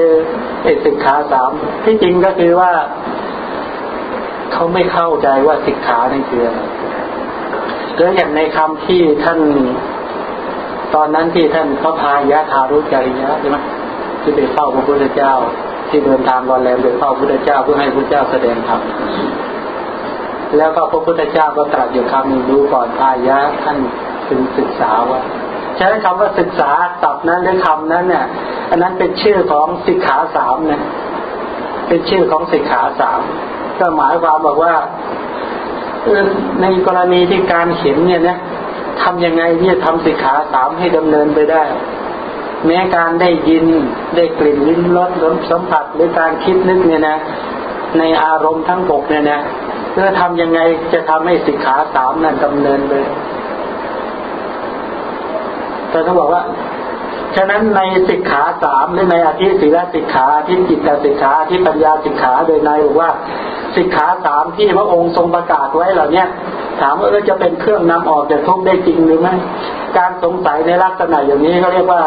เอสิกขาสามที่จริงก็คือว่า เขาไม่เข้าใจว่าสิกขาในคืออะไรแล้วอย่างในคำที่ท่าน ตอนนั้นที่ท่านพระพายะทารุจริยะใช่ไหมที่ไปเฝ้าพระพุทธเจ้า ที่เดินทางวันแรมไปเฝ้าพระพุทธเจ้าเพื่อให้พระเจ้าแสดงธรรมแล้วก็พระพุทธเจ้าก็ตรัสอยู่คำหนึ่งดูก่อนพายะท่านถึงศึกษาว่าใช้คำว่าศึกษาศัพท์นั้นหรือคำนั้นเนี่ย อันนั้นเป็นชื่อของสิกขาสามเนี่ยเป็นชื่อของสิกขาสามก็หมายความบอกว่าในกรณีที่การเห็นเนี่ยนะทำยังไงที่จะทำสิกขาสามให้ดำเนินไปได้ แม้การได้ยินได้กลิ่นลิ้นรสลมสัมผัสหรือการคิดนึกเนี่ยนะ ในอารมณ์ทั้งปกเนี่ยนะเพื่อทำยังไงจะทำให้สิกขาสามนั้นดำเนินไปแต่ต้องบอกว่า ฉะนั้นในสิกขาสามหรือในอธิศีลสิกขาที่จิตตสิกขาที่ปัญญาสิกขาโดยในบอกว่าสิกขาสามที่พระองค์ทรงประกาศไว้เหล่านี้ถามว่าจะเป็นเครื่องนำออกจากทุกข์ได้จริงหรือไม่การสงสัยในลักษณะอย่างนี้เขาเรียกว่า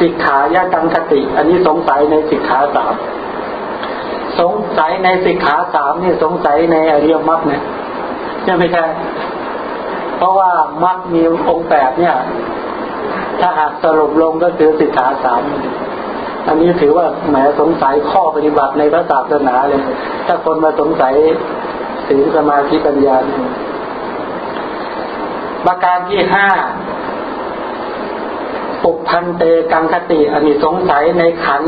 สิกขายากังคติ อันนี้สงสัยในสิกขาสามสงสัยในสิกขาสามนี่สงสัยในอริยมรรคเนี่ยใช่ไหมใช่เพราะว่ามรรคมีองค์แปดเนี่ย ถ้าหากสรุปลงก็คือสิกขาสามอันนี้ถือว่าแหมสงสัยข้อปฏิบัติในพระศาสนาเลย ถ้าคนมาสงสัยศีลสมาธิปัญญาประการที่ห้าปุพันเตกังคติ อันนี้สงสัยในขัน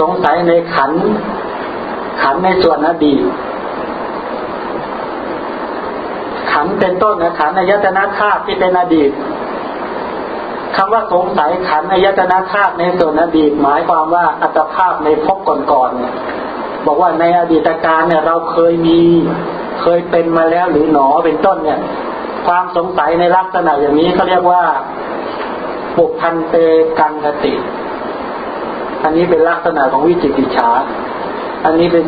สงสัยในขัน ขันในส่วนอดีตขันเป็นต้นนะขันอายตนะธาตุที่เป็นอดีต คำว่าสงสัยขันอายตนะธาตุในส่วนอดีตหมายความว่าอัตภาพในภพก่อนๆเนี่ยบอกว่าในอดีตการเนี่ยเราเคยมีเคยเป็นมาแล้วหรือหนอเป็นต้นเนี่ย ความสงสัยในลักษณะอย่างนี้เขาเรียกว่าปุพันเตกังคติ อันนี้เป็นลักษณะของวิจิกิจฉาอันนี้เป็น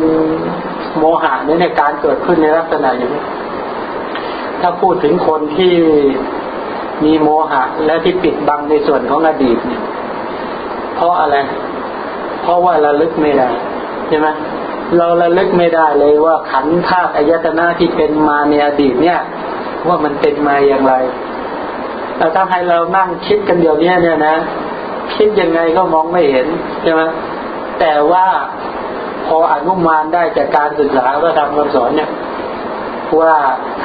โมหะในการเกิดขึ้นในลักษณะอย่างนี้ ถ้าพูดถึงคนที่ มีโมหะ และที่ปิดบังในส่วนของอดีตเนี่ยเพราะอะไร เพราะว่าระลึกไม่ได้ใช่ไหมเราระลึกไม่ได้เลยว่าขันธาตุอายตนะที่เป็นมาในอดีตเนี่ย ว่ามันเป็นมาอย่างไรแต่ถ้าให้เรานั่งคิดกันเดี๋ยวนี้เนี่ยนะคิดยังไงก็มองไม่เห็นใช่ไหมแต่ว่าพออนุมานได้จากการศึกษาก็ทำคำสอนเนี่ยว่า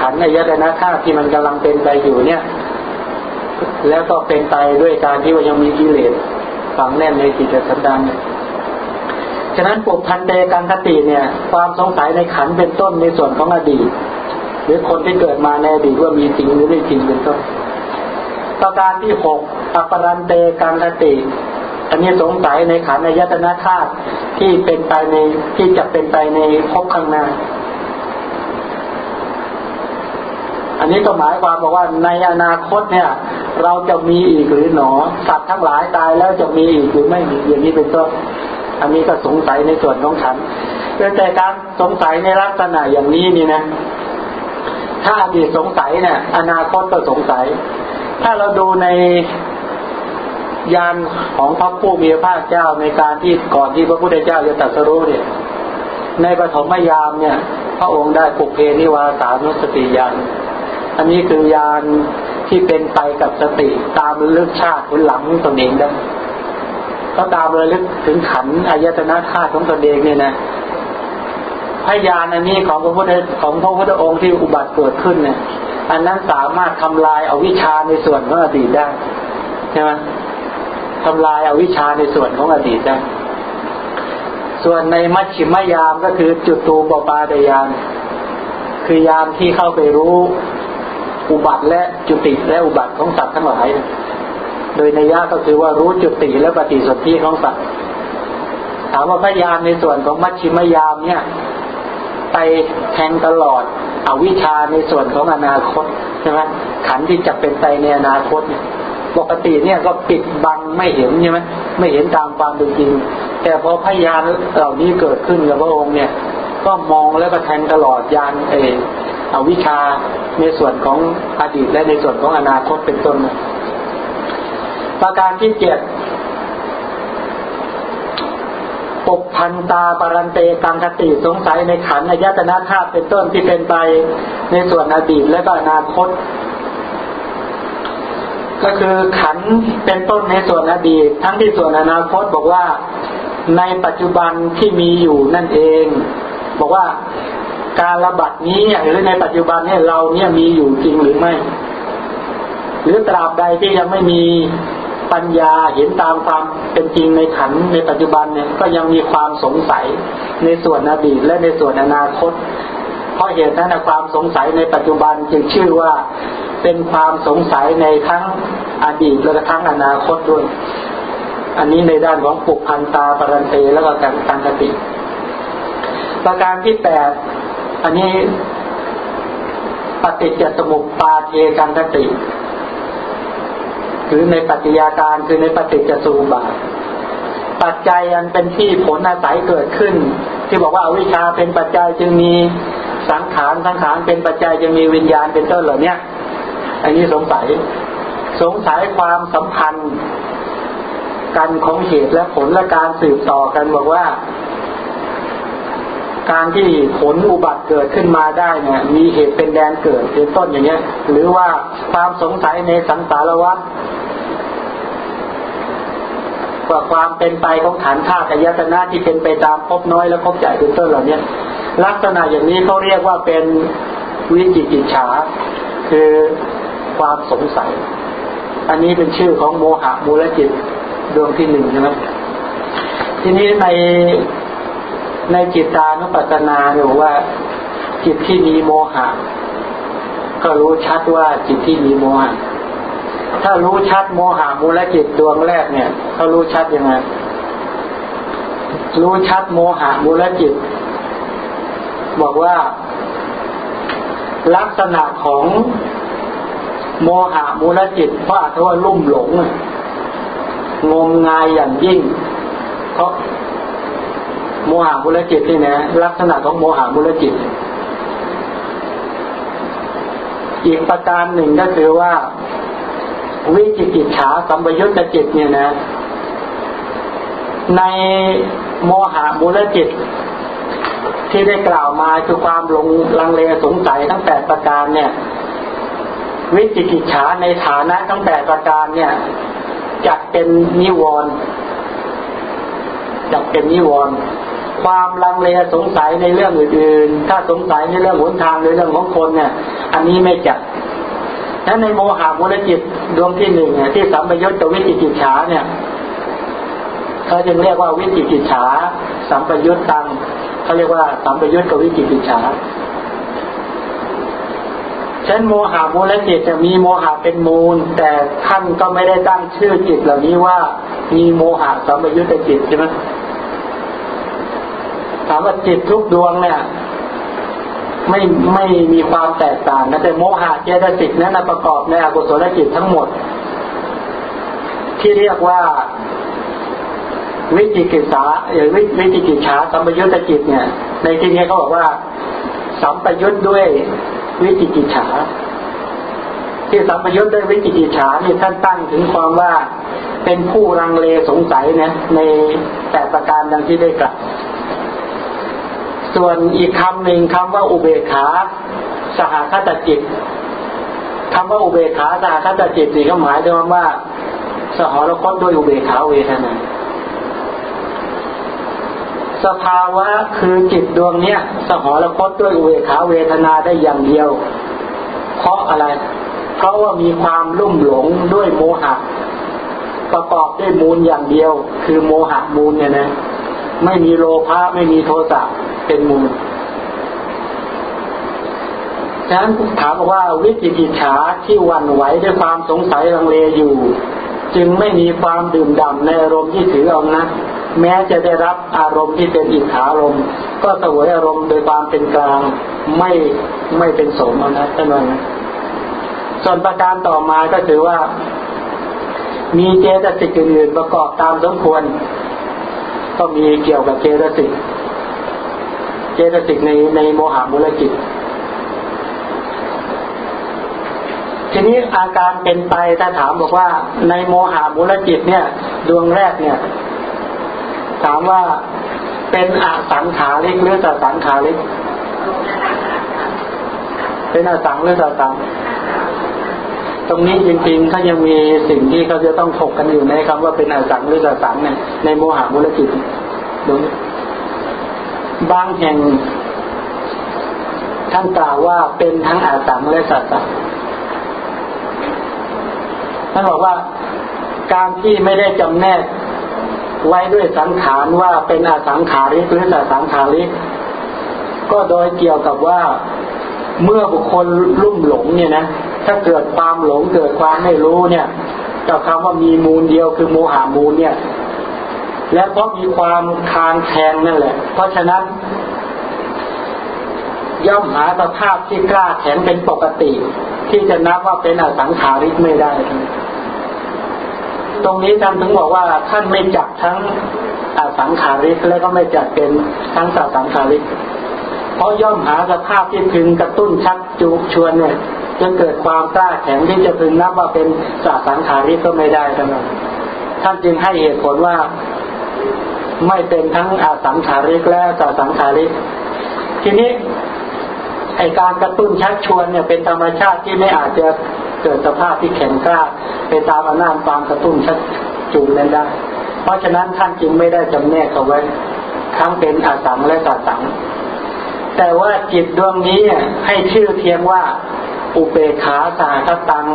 ขันในยตนะธาตุที่มันกำลังเป็นไปอยู่เนี่ย แล้วก็เป็นไปด้วยการที่ว่ายังมีกิเลสฝังแน่นในจิตสันดานเนี่ยฉะนั้นปุพันเตการคติเนี่ย ความสงสัยในขันเป็นต้นในส่วนของอดีต หรือคนที่เกิดมาในอดีตว่ามีจริงหรือไม่จริงเป็นต้นประการที่หกอปรันเตการคติ อันนี้สงสัยในขันในยตนาธาตุที่เป็นไปในที่จะเป็นไปในภพข้างหน้า อันนี้ก็หมายความบอกว่าในอนาคตเนี่ย เราจะมีอีกหรือหนอ สัตว์ทั้งหลายตายแล้วจะมีอีกหรือไม่มีอย่างนี้เป็นต้นอันนี้ก็สงสัยในส่วนของฉันแต่การสงสัยในลักษณะอย่างนี้นี่นะ ถ้าอดีตสงสัยเนี่ยอนาคตก็สงสัย ถ้าเราดูในยานของพระผู้มีพระเจ้าในการที่ก่อนที่พระพุทธเจ้าจะตรัสรู้เนี่ย ในปฐมยามเนี่ย พระองค์ได้ปุเพนิวาสานุสติยาน อันนี้คือยานที่เป็นไปกับสติตามระลึกชาติผลหลังตนเองได้ก็ตามระลึกถึงขันอายตนะธาตุของตนเองเนี่ยนะพยานอันนี้ของพระพุทธของพระพุทธองค์ที่อุบัติเกิดขึ้นเนี่ย อันนั้นสามารถทำลายอาวิชชาในส่วนของอดีตได้ใช่ไหมทำลายอาวิชชาในส่วนของอดีตได้ ส่วนในมัชชิมยามก็คือจุดตูปปาตยานคือยามที่เข้าไปรู้ อุบัติและจุติและอุบัติของสัตว์ทั้งหลาย โดยในยะก็คือว่ารู้จุติและปฏิสนธิของสัตว์ ถามว่าพยานในส่วนของมัชชิมยามเนี่ย ไปแทงตลอดอวิชาในส่วนของอนาคตใช่ไหมขันที่จะเป็นไปในอนาคตเนี่ยปกติเนี่ยก็ปิดบังไม่เห็นใช่ไหมไม่เห็นตามความเป็นจริง แต่พอพยานเหล่านี้เกิดขึ้นกับพระองค์เนี่ย ก็มองแล้วก็แทงตลอดยานเอ อวิชาในส่วนของอดีตและในส่วนของอนาคตเป็นต้น ประการที่เจ็ดปกพันตาปรันเตกังคติสงสัยในขันอายตนาธาตุเป็นต้นที่เป็นไปในส่วนอดีตและก็อนาคต ก็คือขันเป็นต้นในส่วนอดีต ทั้งที่ส่วนอนาคตบอกว่าในปัจจุบันที่มีอยู่นั่นเอง บอกว่า การระบาดนี้หรือในปัจจุบันเนี่ยเราเนี่ยมีอยู่จริงหรือไม่ หรือตราบใดที่ยังไม่มีปัญญาเห็นตามความเป็นจริงในขันในปัจจุบันเนี่ยก็ยังมีความสงสัยในส่วนอดีตและในส่วนอนาคต เพราะเหตุนั้นความสงสัยในปัจจุบันจึงชื่อว่าเป็นความสงสัยในทั้งอดีตและทั้งอนาคตด้วย อันนี้ในด้านของปุกพันตาปรันเตแล้วก็การตังกติ ประการที่แปด อันนี้ปฏิจจสมุปปาเทกันกติ หรือในปัจจัยาการคือในปฏิจจสุบาทปัจจัยอันเป็นที่ผลอาศัยเกิดขึ้น ที่บอกว่าอวิชชาเป็นปัจจัยจึงมีสังขารสังขารเป็นปัจจัยจึงมีวิญญาณเป็นต้นเหล่านี้อันนี้สงสัย สงสัยความสัมพันธ์กันของเหตุและผลและการสืบต่อกันบอกว่า การที่ผลอุบัติเกิดขึ้นมาได้เนี่ย มีเหตุเป็นแดนเกิดเป็นต้นอย่างเงี้ย หรือว่าความสงสัยในสังสารวัฏว่าความเป็นไปของขันธาตุยตนาที่เป็นไปตามพบน้อยและพบใหญ่เป็นต้นเหล่านี้ลักษณะอย่างนี้เขาเรียกว่าเป็นวิจิกิจฉา คือความสงสัย อันนี้เป็นชื่อของโมหะมูลจิตดวงที่หนึ่งใช่ไหมทีนี้ใน ในจิตานุปัสสนาเนี่ยว่า จิตที่มีโมหะ ก็รู้ชัดว่าจิตที่มีโมหะ ถ้ารู้ชัดโมหะมูลจิตดวงแรกเนี่ยเขารู้ชัดยังไงรู้ชัดโมหะมูลจิต บอกว่า ลักษณะของโมหะมูลจิตเพราะอาว่าลุ่มหลงงมงายอย่างยิ่ง เพราะ โมหะมูลจิตนี่นะลักษณะของโมหะมูลจิต อีกประการหนึ่งก็คือว่า วิจิกิจฉาสัมปยุตตจิตเนี่ยนะ ในโมหะมูลจิต ที่ได้กล่าวมาคือความลงลังเลสงสัยทั้งแปดประการเนี่ย วิจิกิจฉาในฐานะทั้งแปดประการเนี่ยจัดเป็นนิวรณ์จัดเป็นนิวรณ์ ความลังเลสงสัยในเรื่องอื่นๆ ถ้าสงสัยในเรื่องหนทางในเรื่องของคนเนี่ย อันนี้ไม่จัดนั้นในโมหะมูลจิตดวงที่หนึ่งเนี่ยที่สัมปยุตกับวิจิกิจฉาเนี่ยเขาจึงเรียกว่าวิจิกิจฉาสัมปยุตตังเขาเรียกว่าสัมปยุตกับวิจิกิจฉาฉันโมหะมูลจิตจะมีโมหะเป็นมูล แต่ท่านก็ไม่ได้ตั้งชื่อจิตเหล่านี้ว่ามีโมหะสัมปยุตจิตใช่ไหม ถามว่าจิตทุกดวงเนี่ยไม่ไม่มีความแตกต่างนะแต่โมหะเจตสิกนั้นประกอบในอกุศลจิตทั้งหมด ที่เรียกว่า วิจิกิจสาหรือวิจิกิจฉาสัมปยุตจิตเนี่ย ในที่นี้เขาบอกว่า สัมปยุตด้วยวิจิกิจฉาที่สัมปยุตด้วยวิจิกิจฉานี่ท่านตั้งถึงความว่าเป็นผู้รังเลสงสัยนะในแต่ประการดังที่ได้กล่าว ส่วนอีกคำหนึ่งคำว่าอุเบกขาสหคตจิตคำว่าอุเบกขาสหคตจิตนี่ก็หมายถึงว่า สหรคตด้วยอุเบกขาเวทนาสภาวะคือจิตดวงเนี้ยสหรคตด้วยอุเบกขาเวทนาได้อย่างเดียว เพราะอะไร เพราะว่ามีความลุ่มหลงด้วยโมหะ ประกอบด้วยมูลอย่างเดียว คือโมหะมูลเนี่ยนะ ไม่มีโลภะไม่มีโทสะเป็นมูลฉะนั้นถามว่าวิจิกิจฉาที่วันไหวด้วยความสงสัยลังเลอยู่ จึงไม่มีความดื่มด่ำในอารมณ์ที่ถือเอานะ แม้จะได้รับอารมณ์ที่เป็นอิทธารมก็สวยอารมณ์โดยความเป็นกลางไม่ไม่เป็นสมนะท่านว่านะส่วนประการต่อมาก็ถือว่า มีเจตสิกอื่นประกอบตามสมควร ก็มีเกี่ยวกับเจตสิก เจตสิกในในโมหะมูลจิต ทีนี้อาการเป็นไปถ้าถามบอกว่าในโมหะมูลจิตเนี่ย ดวงแรกเนี่ย ถามว่าเป็นอสังขาริกหรือสัสังขาริก เป็นอสังหรือสัสัง ตรงนี้จริงๆเขายังมีสิ่งที่เขาจะต้องถกกันอยู่ในคำว่าเป็นอสังหรือสสังเนี่ยในโมหะมูลจิตดูบางแห่ง ท่านกล่าวว่าเป็นทั้งอาสังและสัตตะท่านบอกว่าการที่ไม่ได้จำแนกไว้ด้วยสังขารว่าเป็นอาสังขาริกหรือสัสังขาริกก็โดยเกี่ยวกับว่าเมื่อบุคคลลุ่มหลงเนี่ยนะ ถ้าเกิดความหลงเกิดความไม่รู้เนี่ยกับคำว่ามีมูลเดียวคือโมหามูลเนี่ย และเพราะมีความคางแทงนั่นแหละ เพราะฉะนั้น ย่อมหาสภาพที่กล้าแข็งเป็นปกติ ที่จะนับว่าเป็นอสังขาริกไม่ได้ ตรงนี้ท่านถึงบอกว่าท่านไม่จับทั้งอสังขาริกและก็ไม่จัดเป็นทั้งสัสังขาริก เพราะย่อมหาสภาพที่พึงกระตุ้นชักจูชวนเนี่ยจะเกิดความกล้าแข็งที่จะพึงนับว่าเป็นสัสังขาริกก็ไม่ได้ทั้งนั้นท่านจึงให้เหตุผลว่าไม่เป็นทั้งอาสังขาริกและสัสังขาริก ทีนี้ไอการกระตุ้นชักชวนเนี่ยเป็นธรรมชาติที่ไม่อาจจะเกิดสภาพที่แข็งกล้าไปตามอำนาจความกระตุ้นชักจูงนั้นได้ เพราะฉะนั้นท่านจึงไม่ได้จำแนกเอาไว้ ทั้งเป็นอาสังและสัสัง แต่ว่าจิตดวงนี้ให้ชื่อเพียงว่า อุเบขาสาคตัง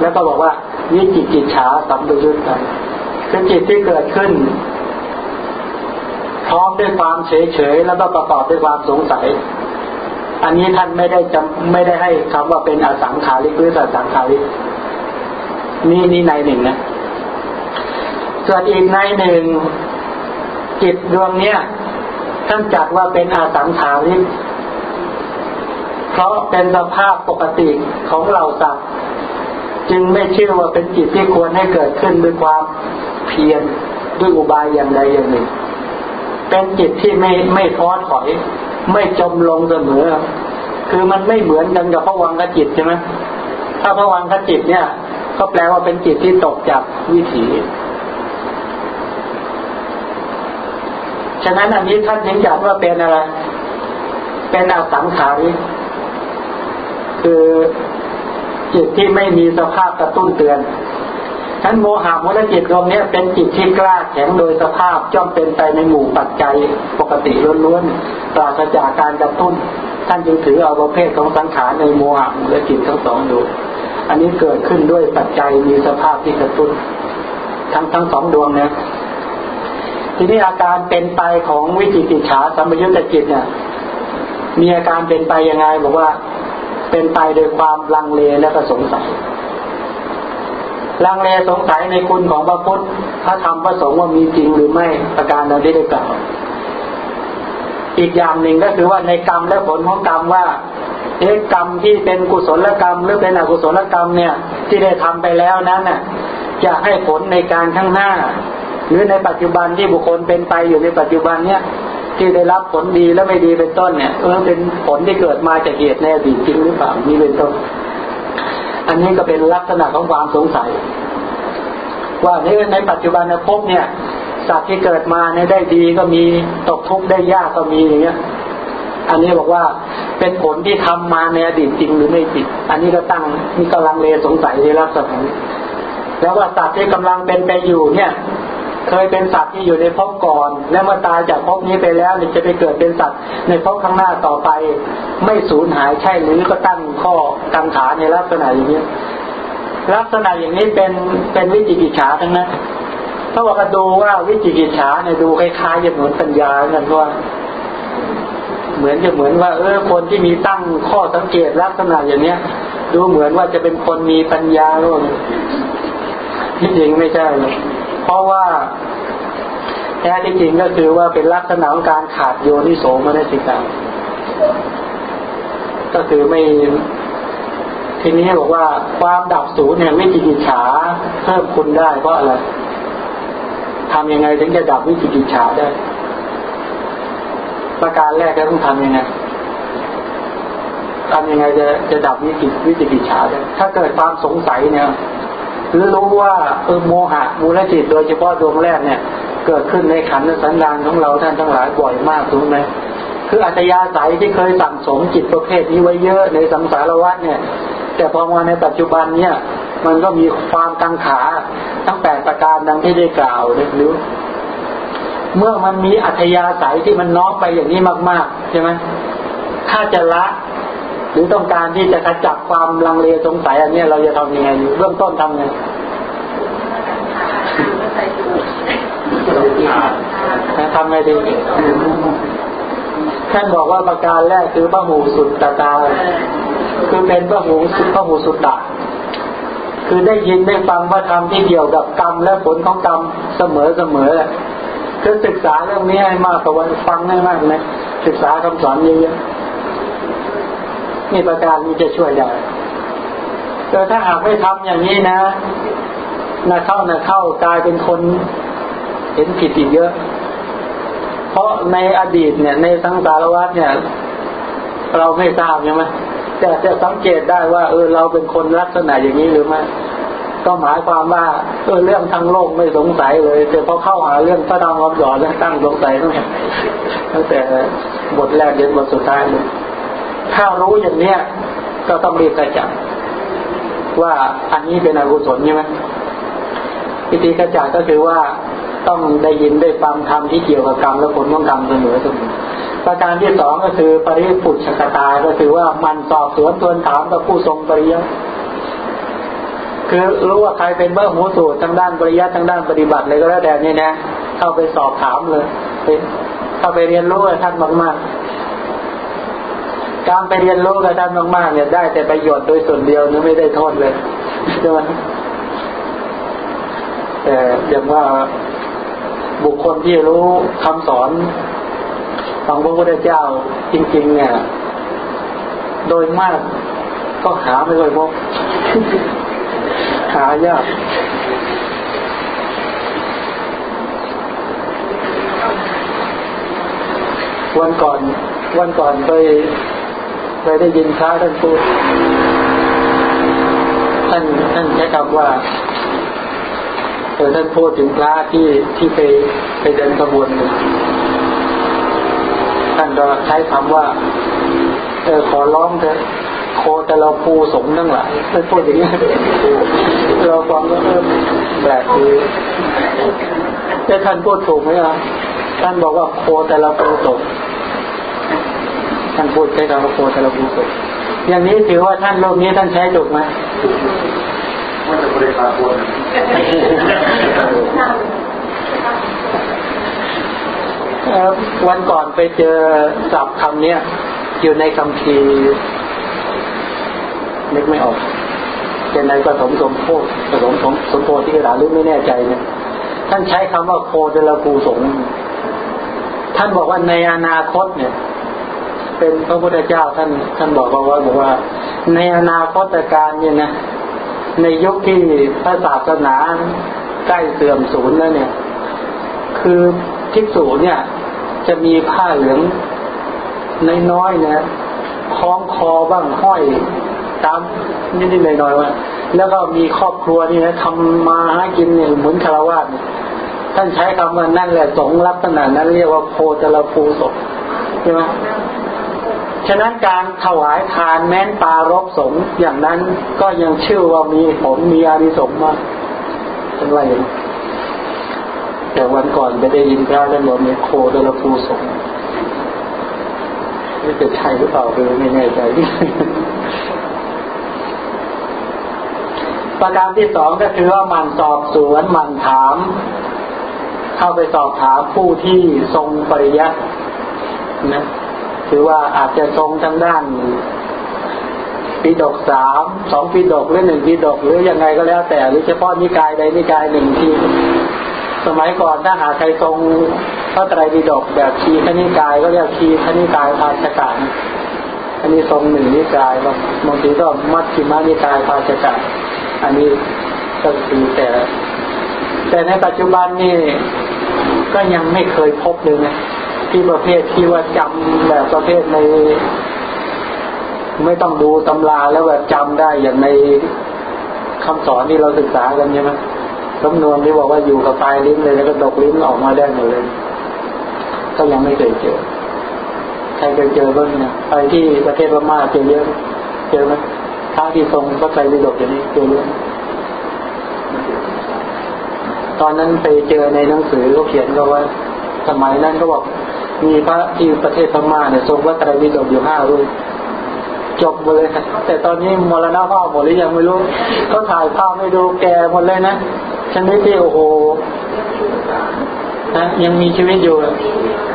แล้วก็บอกว่าวิจิจิตฉาสัมปยุตตังคือจิตที่เกิดขึ้น พร้อมด้วยความเฉยเฉยแล้วก็ประกอบด้วยความสงสัย อันนี้ท่านไม่ได้จำไม่ได้ให้คำว่าเป็นอสังขาริกหรือสัสังขาริกนี่นี่ในหนึ่งนะส่วนอีกในหนึ่งจิตดวงเนี้ย ท่านจัดว่าเป็นอาสังขาริกเพราะเป็นสภาพปกติของเราสัตว์จึงไม่เชื่อว่าเป็นจิตที่ควรให้เกิดขึ้นด้วยความเพียรด้วยอุบายอย่างใดอย่างหนึ่ง เป็นจิตที่ไม่ไม่ท้อถอย ไม่จมลงเสมอ คือมันไม่เหมือนกันกับพระวังกจิตใช่ไหมถ้าพระวังกจิตเนี่ย ก็แปลว่าเป็นจิตที่ตกจากวิถีะนั้นอันนี้ท่านยังจัดว่าเป็นอะไร เป็นอสังขาริคือจิตที่ไม่มีสภาพกระตุ้นเตือนนั้นโมหะมุลจิตตรงนี้เป็นจิตที่กล้าแข็งโดยสภาพจ้อมเป็นไปในหมู่ปัจจัยปกติล้วนๆปราศจากการกระตุ้น ท่านจึงถือเอาประเภทของสังขารในโมหะมุลจิตทั้งสองดูอันนี้เกิดขึ้นด้วยปัจจัยมีสภาพที่กระตุ้น ทั้งทั้งสองดวงเนี่ย ทีนี้อาการเป็นไปของวิจิติฉาสัมยุญตจิตเนี่ย มีอาการเป็นไปยังไงบอกว่าเป็นไปโดยความลังเลและก็สงสัย ลังเลสงสัยในคุณของพระพุทธพระธรรมพระสงฆ์ว่ามีจริงหรือไม่ประการดังที่ได้กล่าวอีกอย่างหนึ่งก็คือว่าในกรรมและผลของกรรมว่าเอ๊กรรมที่เป็นกุศลกรรมหรือเป็นอกุศลกรรมเนี่ย ที่ได้ทำไปแล้วนั้นน่ะจะให้ผลในการข้างหน้า หรือในปัจจุบันที่บุคคลเป็นไปอยู่ในปัจจุบันเนี่ยที่ได้รับผลดีและไม่ดีเป็นต้นเนี่ยเออเป็นผลที่เกิดมาจากเหตุในอดีตจริงหรือเปล่านี่เป็นต้น อันนี้ก็เป็นลักษณะของความสงสัย ว่าในในปัจจุบันภพเนี่ยสัตว์ที่เกิดมาเนี่ยได้ดีก็มีตกทุกข์ได้ยากก็มีอย่างเงี้ย อันนี้บอกว่าเป็นผลที่ทำมาในอดีตจริงหรือไม่จริงอันนี้ก็ตั้งมีกำลังเลสงสัยในลักษณะนี้แล้วว่าสัตว์ที่กำลังเป็นไปอยู่เนี่ย เคยเป็นสัตว์ที่อยู่ในภพก่อน แล้วเมื่อตายจากภพนี้ไปแล้วจะไปเกิดเป็นสัตว์ ในภพข้างหน้าต่อไป ไม่สูญหายใช่หรือก็ตั้งข้อกังขาในลักษณะอย่างนี้ลักษณะอย่างนี้เป็นเป็นวิจิกิจฉาทั้งนั้นถ้าว่าก็ดูว่าวิจิกิจฉาเนี่ยดูคล้ายๆจะเหมือนปัญญาเหมือนว่าเหมือนจะเหมือนว่า เออคนที่มีตั้งข้อสังเกตลักษณะอย่างเนี้ย ดูเหมือนว่าจะเป็นคนมีปัญญาหรือเปล่าที่จริงไม่ใช่ เพราะว่าแท้ที่จริงก็คือว่าเป็นลักษณะของการขาดโยนิโสมนสิกรรก็คือไม่ทีนี้บอกว่าความดับสูญเนี่ยวิจิกิจฉาเพิ่มคุณได้เพราะอะไรทำยังไงถึงจะดับวิจิกิจฉาได้ ประการแรกก็ต้องทำยังไงทำยังไงจะจะดับวิจิวิจิกิจฉาได้ถ้าเกิดความสงสัยเนี่ย หรือรู้ว่าเออโมหะมูลจิตโดยเฉพาะดวงแรกเนี่ย เกิดขึ้นในขันธ์สันดานของเราท่านทั้งหลายบ่อยมากถูกไหมคืออัตยาศัยที่เคยสั่งสมจิตประเภทนี้ไว้เยอะในสังสารวัฏเนี่ย แต่พอมาในปัจจุบันเนี่ย มันก็มีความกังขาทั้งแปดประการดังที่ได้กล่าวเลยรือเมื่อมันมีอัธยาศัยที่มันน้อมไปอย่างนี้มาก ๆ ใช่ไหมถ้าจะละ หรือต้องการที่จะขจัดความลังเลสงสัยอันนี้เราจะทำยังไงอยู่เบื้องต้นทำไงทำไงดีถ้าท่านบอกว่าประการแรกคือพระหูสุดตาตาคือเป็นพระหูสุดพระหูสุดตาคือได้ยินได้ฟังว่าทำที่เกี่ยวกับกรรมและผลของกรรมเสมอเสมอคือศึกษาเรื่องนี้ให้มากกว่าวันฟังให้มากนะศึกษาคำสอนเยอะๆ นี่ประการนี้จะช่วยได้แต่ถ้าหากไม่ทำอย่างนี้นะนะเข้านะเข้ากลายเป็นคนเห็นผิดอีกเยอะ เพราะในอดีตเนี่ย ในสังสารวัฏเนี่ย เราไม่ทราบใช่ไหมแต่จะสังเกตได้ว่า เออเราเป็นคนลักษณะอย่างนี้หรือไม่ก็หมายความว่าเออเรื่องทั้งโลกไม่สงสัยเลยแต่พอเข้าหาเรื่องพระธรรมคำสอนแล้วตั้งสงสัยตั้งแต่ตั้งแต่บทแรกจนบทสุดท้ายเลย ถ้ารู้อย่างเนี้ยก็ต้องรีบกระจับว่าอันนี้เป็นอกุศลใช่ไหมวิธีกระจัดก็คือว่าต้องได้ยินได้ฟังธรรมที่เกี่ยวกับกรรมและผลของกรรมเสมอเสมอประการที่สองก็คือปริปุชกตา ก็คือว่ามันสอบสวนทวนถามกับผู้ทรงปริยัติคือรู้ว่าใครเป็นเบื้อร์หูสูตรทางด้านปริยัติทางด้านปฏิบัติเลยก็แล้วแต่นี่นะ เข้าไปสอบถามเลยเข้าไปเรียนรู้กับท่านมากๆ การไปเรียนรู้กับท่านมากๆเนี่ยได้แต่ประโยชน์โดยส่วนเดียวนี่ไม่ได้โทษเลยใช่ไหมแต่อย่างว่าบุคคลที่รู้คำสอนของพระพุทธเจ้าจริง ๆ เนี่ย โดยมากก็หาไม่ค่อยพบหายากวันก่อนวันก่อนไป ไปได้ยินพระท่านพูดท่านท่านใช้คำว่าเออท่านพูดถึงพระที่ที่ไปไปเดินขบวนท่านก็ใช้คำว่า เออขอร้องเถอะโคแต่เราภูสมทั้งหลายท่านพูดอย่างนี้เราฟังก็เออแปลกดีแต่ท่านพูดถูกไหมอะท่านบอกว่าโคแต่ละภูสม ท่านพูดใช้คำว่าโคต่ละภูสมอย่างนี้ถือว่าท่านโลกนี้ท่านใช้ถูกไหมว่าจะบริการคนวันก่อนไปเจอศัพท์คำนี้ยอยู่ในคำพีนึกไม่ออกเป็นในปฐมสมโพธิปฐมสมสมโพธิกระดาษหรือไม่แน่ใจเนี่ย ท่านใช้คำว่าโคเดลกูสงท่านบอกว่าในอนาคตเนี่ย เป็นพระพุทธเจ้าท่านท่านบอกว่าบอกว่า ในอนาคตการเนี่ยนะ ในยุคที่พระศาสนาใกล้เสื่อมสูญแล้วเนี่ย คือภิกษุเนี่ย จะมีผ้าเหลืองน้อยๆนะคล้องคอบ้างห้อยตามนิดๆหน่อยๆว่าแล้วก็มีครอบครัวนี่นะทำมาหากินเนี่ยเหมือนคารวะท่านใช้คำว่านั่นแหละสงลักษณะนั้นเรียกว่าโพจรภูศพใช่ไหม ฉะนั้นการถวายทานแม้นปารบสงอย่างนั้นก็ยังเชื่อว่ามีผลมีอานิสงส์มากเป็นไรแต่วันก่อนไปได้ยินพระท่านบอกมีโคตรภูสงนี่จะใช่หรือเปล่าคือไม่แน่ใจประการที่สองก็คือว่ามันสอบสวนมันถาม เข้าไปสอบถามผู้ที่ทรงปริยัตินะ คือว่าอาจจะทรงทางด้านปีดกสามสองปีดกหรือหนึ่งปีดกหรือยังไงก็แล้วแต่หรือเฉพาะนิกายใดนิกายหนึ่งที่สมัยก่อนถ้าหาใครทรงพระไตรปิฎกแบบคีคณิกายก็เรียกคีคณิกายภาชกาอันนี้ทรงหนึ่งนิกายบางทีก็มัดคิมานิกายภาชกาอันนี้ก็คือแต่ แต่ในปัจจุบันนี่ก็ยังไม่เคยพบเลยนะ ที่ประเภทที่ว่าจำแบบประเภทใน ไม่ต้องดูตำราแล้วแบบจำได้อย่างในคำสอนที่เราศึกษากันใช่ไหมสำนวนที่บอกว่าอยู่กับปลายลิ้นเลยแล้วก็ดกลิ้นออกมาได้หมดเลย ก็ยังไม่เคยเจอ ใครเคยเจอบ้างเนี่ยไปที่ประเทศพม่าเจอเยอะเจอไหมพระที่ทรงพระไตรปิฎกอย่างนี้เจอเยอะตอนนั้นไปเจอในหนังสือเขาเขียนก็ว่า สมัยนั้นเขาบอก มีพระที่ประเทศพม่าเนี่ยทรงพระไตรปิฎกอยู่ห้ารูปจบหมดเลยแต่ตอนนี้มรณะภาพหมดหรือยังไม่รู้เขาถ่ายภาพให้ดูแกหมดเลยนะชนิดที่โอ้โหนะยังมีชีวิตอยู่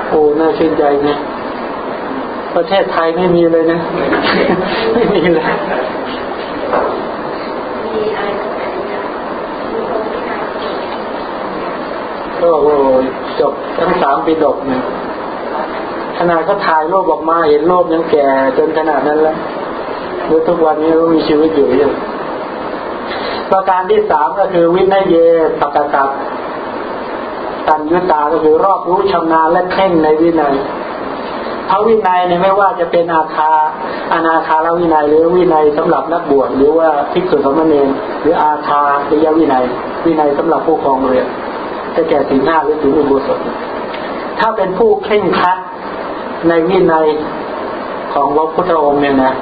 โอ้น่าชื่นใจนะประเทศไทยไม่มีเลยนะ ไม่มีเลยมีอะไรต่างๆเนี่ยมีคนที่การก็โอ้โหจบทั้งสามปีดกเนี่ย ขนาดเขาถ่ายรูปออกมาเห็นรูปยังแก่จนขนาดนั้นแล้วดูทุกวันนี้ก็มีชีวิตอยู่อยู่ประการที่สามก็คือวินัยเยปกตับตันยุตาก็คือรอบรู้ชำนาญและเข่งในวินัยพระวินัยเนี่ยไม่ว่าจะเป็นอาคาอนาคาลวินัย หรือวินัยสำหรับนักบวชหรือว่าภิกษุสมณีหรืออาคาหรือยวินัย วินัยสำหรับผู้ครองเรือนจะแก่สีหน้าหรือสีอุโบสถถ้าเป็นผู้เข่งคัด ในวินัยของพระพุทธองค์เนี่ยนะ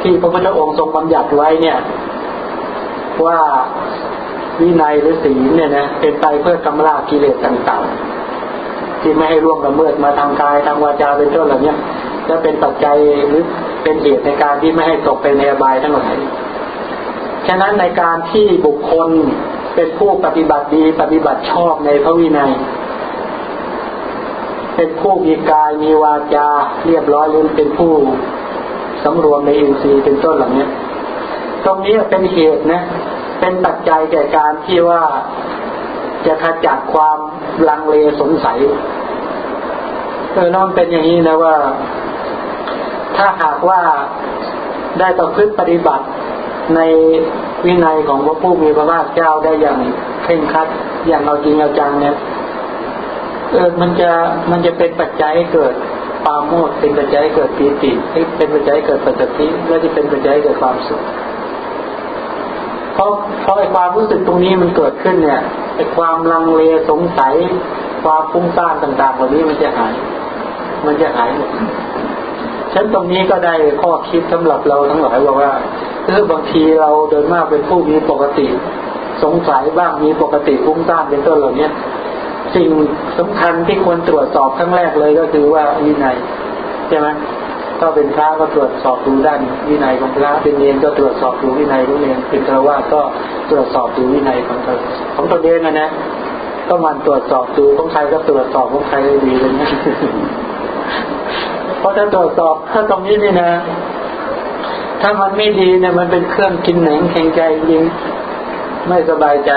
ที่พระพุทธองค์ทรงบัญญัติไว้เนี่ย ว่าวินัยหรือศีลเนี่ยนะเป็นไปเพื่อกำรากิเลสต่างๆ ที่ไม่ให้ร่วงละเมิดมาทางกายทางวาจาเป็นต้นเหล่านี้จะเป็นปัจจัยหรือเป็นเหตุในการที่ไม่ให้ตกไปในอบายทั้งหลายฉะนั้นในการที่บุคคลเป็นผู้ปฏิบัติดีปฏิบัติชอบในพระวินัย เป็นผู้มีกายมีวาจาเรียบร้อยหรือเป็นผู้สำรวมในอินทรีย์เป็นต้นเหล่านี้ตรงนี้เป็นเหตุนะ เป็นปัจจัยแก่การที่ว่าจะขจัดความลังเลสงสัยเออน้องเป็นอย่างนี้นะว่า ถ้าหากว่าได้ประพฤติปฏิบัติในวินัยของพระผู้มีพระภาคเจ้าได้อย่างเคร่งครัดอย่างเอาจริงเอาจังเนี่ย เออมันจะมันจะเป็นปัจจัยเกิดปาโมดเป็นปัจจัยเกิดปีติเป็นปัจจัยเกิดปัจจิและที่เป็นปัจจัยเกิดความสุขเพราะเพราะไอ้ความรู้สึกตรงนี้มันเกิดขึ้นเนี่ยไอ้ความลังเลสงสัย ความฟุ้งซ่านต่างๆเหล่านี้มันจะหาย มันจะหายหมดฉันตรงนี้ก็ได้ข้อคิดสำหรับเราทั้งหลายว่าว่าเออบางทีเราเดินมากเป็นผู้มีปกติ สงสัยบ้างมีปกติฟุ้งซ่านเป็นต้นเหล่านี้ สิ่งสำคัญที่ควรตรวจสอบครั้งแรกเลยก็คือว่าวินัยใช่ไหมก็เป็นพระก็ตรวจสอบดูด้านวินัยของพระเป็นเนรก็ตรวจสอบดูวินัยของเนรเป็นฆราวาก็ตรวจสอบดูวินัยของตนของตนเองนะนะก็มันตรวจสอบดูของใครก็ตรวจสอบของใครได้ดีเลยนะเพราะถ้าตรวจสอบถ้าตรงนี้นี่นะ ถ้ามันไม่ดีเนี่ยมันเป็นเครื่องกินแหนงแข็งใจจริงไม่สบายใจ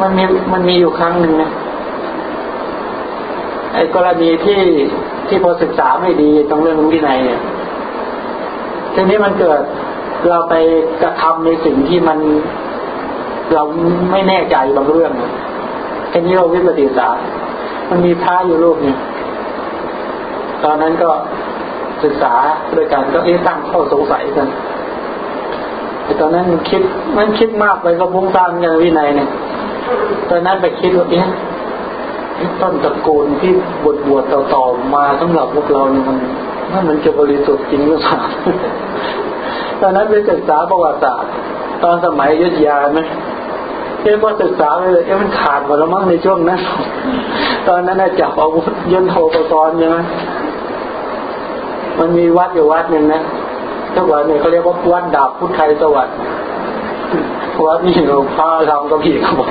มันมีมันมีอยู่ครั้งหนึ่งนะไอ้กรณีที่ที่พอศึกษาไม่ดีตรงเรื่องวินัยเนี่ยทีนี้มันเกิดเราไปกระทำในสิ่งที่มันเราไม่แน่ใจบางเรื่องแค่นี้เราวิปฏิสามันมีพระอยู่รูปนึงตอนนั้นก็ศึกษาด้วยกันก็เอ๊ะตั้งข้อสงสัยกันแต่ตอนนั้นมันคิดมันคิดมากไปก็พุ่งตามกันวินัยเนี่ย ตอนนั้นไปคิดว่าเอ๊ะต้นตระกูลที่บวชบวชต่อๆมาสำหรับพวกเราเนี่ยมันถ้ามันจะบริสุทธิ์จริงหรือเปล่าตอนนั้นไปศึกษาประวัติศาสตร์ตอนสมัยยุทธยาไหมเอ๊ะพอศึกษาไปเลยเอ๊ะมันขาดหมดแล้วมั้งในช่วงนั้น ตอนนั้นจับอาวุธยนโทปกรณ์ใช่ไหมมันมีวัดอยู่วัดหนึ่งนะทุกวันนี้เขาเรียกว่าวัดดาบพุทธไทยสวัสดิ์ วัดนี่หลวงพ่อทำกับพี่เขาบอก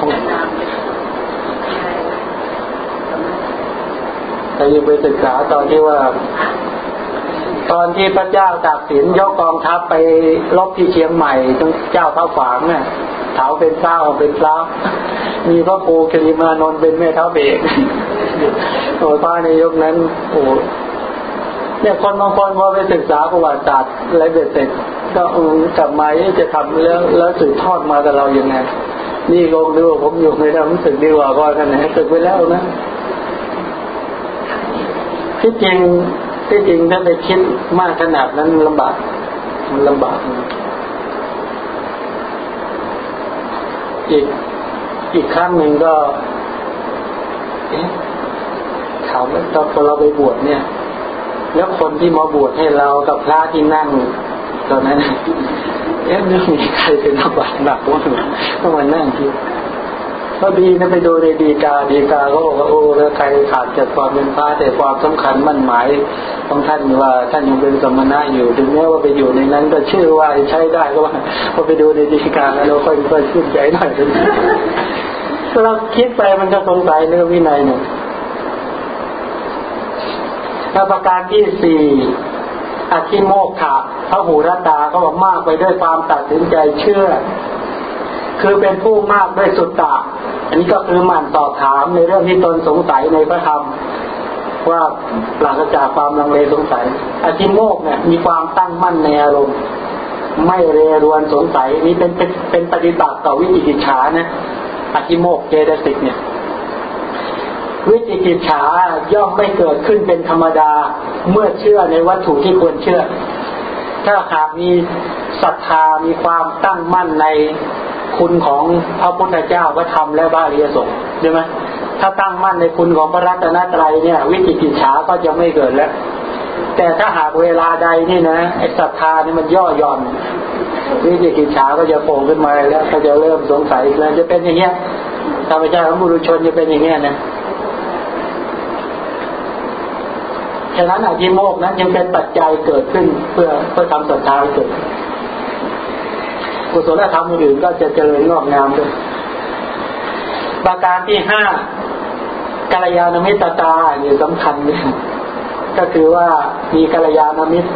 แต่ยังไปศึกษาตอนที่ว่า ตอนที่พระเจ้าตากสินยกกองทัพไปลบที่เชียงใหม่ตรงเจ้าเท้าฝางเนี่ยเท้าเป็นเท้าเป็นพระมีพระปูคณิมานนท์เป็นแม่เท้าเบกโอ้ป้าในยุคนั้นโอ้ เนี่ยคนบางคนพอไปศึกษาประวัติศาสตร์อะไรเบ็ดเสร็จก็ออกลับมาจะทำแล้วแล้วสืบทอดมากับเรายังไงนี่ลงดูว่าผมอยู่ในทางรู้สึกดีกว่าก็กันนะสึกไปแล้วนะที่จริงที่จริงถ้าไปคิดมากขนาดนั้นลำบากมันลำบากอีกอีกครั้งหนึ่งก็ เอ๊ะถามว่าตอนเราไปบวชเนี่ย แล้วคนที่มาบวชให้เรากับพระที่นั่ง ตอนนั้นเอ๊ะไม่มีใครเป็นลำบากหนักว่าต้องมานั่งที่ก็ดีนะไปดูในดีกาดีกาเขาบอกว่าโอ้ถ้าใครขาดจากความเป็นพระแต่ความสำคัญมั่นหมายของท่านว่าท่านยังเป็นสมณะอยู่ถึงแม้ว่าไปอยู่ในนั้น ก็ชื่อว่าใช้ได้ก็ว่าพอไปดูในดีกาแล้วค่อยค่อยชื่นใจหน่อยเราคิดไปมันก็สงสัยเรื่องวินัยเนี่ย ถ้าประการที่สี่อธิโมกขะพระหูรตาก็บอกมากไปด้วยความตัดสินใจเชื่อ คือเป็นผู้มากด้วยสุตตะ อันนี้ก็คือหมั่นสอบถามในเรื่องที่ตนสงสัยในพระธรรมว่าปราศจากความลังเลสงสัย อธิโมกเนี่ยมีความตั้งมั่นในอารมณ์ ไม่เรรวนสงสัย นี้เป็นเป็นเป็นปฏิบัติต่อวิจิกิจฉานะอธิโมกเจตสิกเนี่ย วิจิกิจฉาย่อมไม่เกิดขึ้นเป็นธรรมดา เมื่อเชื่อในวัตถุที่ควรเชื่อ ถ้าหากมีศรัทธามีความตั้งมั่นในคุณของพระพุทธเจ้าพระธรรมและบาลีสงฆ์ใช่ไหมถ้าตั้งมั่นในคุณของพระรัตนตรัยเนี่ย วิจิกิจฉาก็จะไม่เกิดแล้ว แต่ถ้าหากเวลาใดนี่นะไอ้ศรัทธานี่มันย่อหย่อน วิจิกิจฉาก็จะโผล่ขึ้นมาแล้วก็จะเริ่มสงสัยแล้วจะเป็นอย่างเงี้ยธรรมชาติของบุรุชนจะเป็นอย่างเงี้ยนะ ฉะนั้นอธิโมกนั้นยังเป็นปัจจัยเกิดขึ้นเพื่อเพื่อทำศรัทธาให้เกิดกุศลธรรมอื่นก็จะเจริญงอกงามด้วยประการที่ห้ากัลยาณมิตรตาเนี่สำคัญเนี่ยก็คือว่ามีกัลยาณมิตร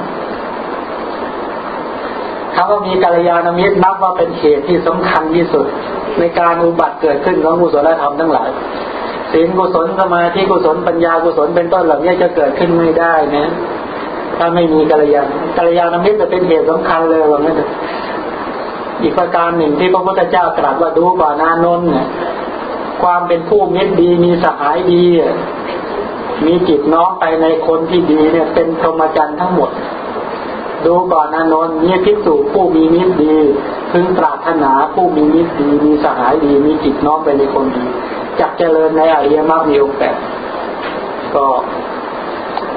คำว่ามีกัลยาณมิตรนับว่าเป็นเหตุที่สำคัญที่สุด ในการอุบัติเกิดขึ้นของกุศลธรรมทั้งหลาย ศีลกุศลสมาธิกุศลปัญญากุศลเป็นต้นเหล่านี้จะเกิดขึ้นไม่ได้นะถ้าไม่มีกัลยาณกัลยาณมิตรจะเป็นเหตุสำคัญเลยว่างั้นอีกประการหนึ่งที่พระพุทธเจ้าตรัสว่าดูก่อนนานนท์เนี่ยความเป็นผู้มิตรดีมีสหายดี มีจิตน้อมไปในคนที่ดีเนี่ย เป็นธรรมจันทร์ทั้งหมด ดูก่อนนานนท์เนี่ยภิกษุผู้มีมิตรดีพึงปรารถนาผู้มีมิตรดีมีสหายดีมีจิตน้อมไปในคนดีจักเจริญในอริยมรรคมีองค์แปดก็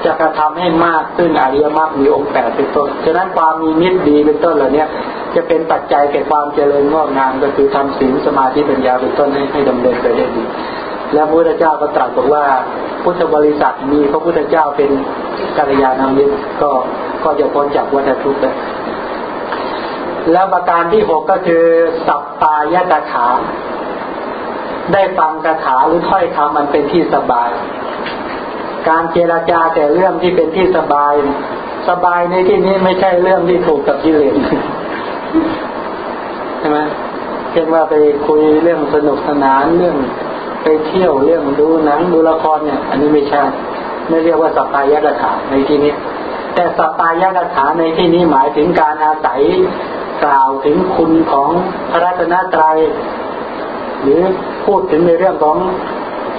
จะกระทำให้มากขึ้นอริยมรรคมีองค์แปดเป็นต้น ฉะนั้นความมีมิตรดีเป็นต้นเหล่านี้จะเป็นปัจจัยแก่ความเจริญงอกงามก็คือทำศีลสมาธิปัญญาเป็นต้นให้ให้ดำเนินไปได้ดี และพระพุทธเจ้าก็ตรัสบอกว่าพุทธบริษัทมีพระพุทธเจ้าเป็นกัลยาณมิตรก็ก็จะพ้นจากวัฏทุกข์ได้แล้วประการที่หกก็คือ สัปปายตถาได้ฟังคาถาหรือถ้อยคำมันเป็นที่สบาย การเจราจาแต่เรื่องที่เป็นที่สบาย สบายในที่นี้ไม่ใช่เรื่องที่ถูกกับกิเลสใช่ไหมเช่นว่าไปคุยเรื่องสนุกสนานเรื่อง ไปเที่ยวเรื่องดูหนังดูละครเนี่ย อันนี้ไม่ใช่ไม่เรียกว่าสัปายกถาในที่นี้ แต่สัปายกถาในที่นี้หมายถึงการอาศัยกล่าวถึงคุณของพระรัตนตรัย หรือพูดถึงในเรื่องของ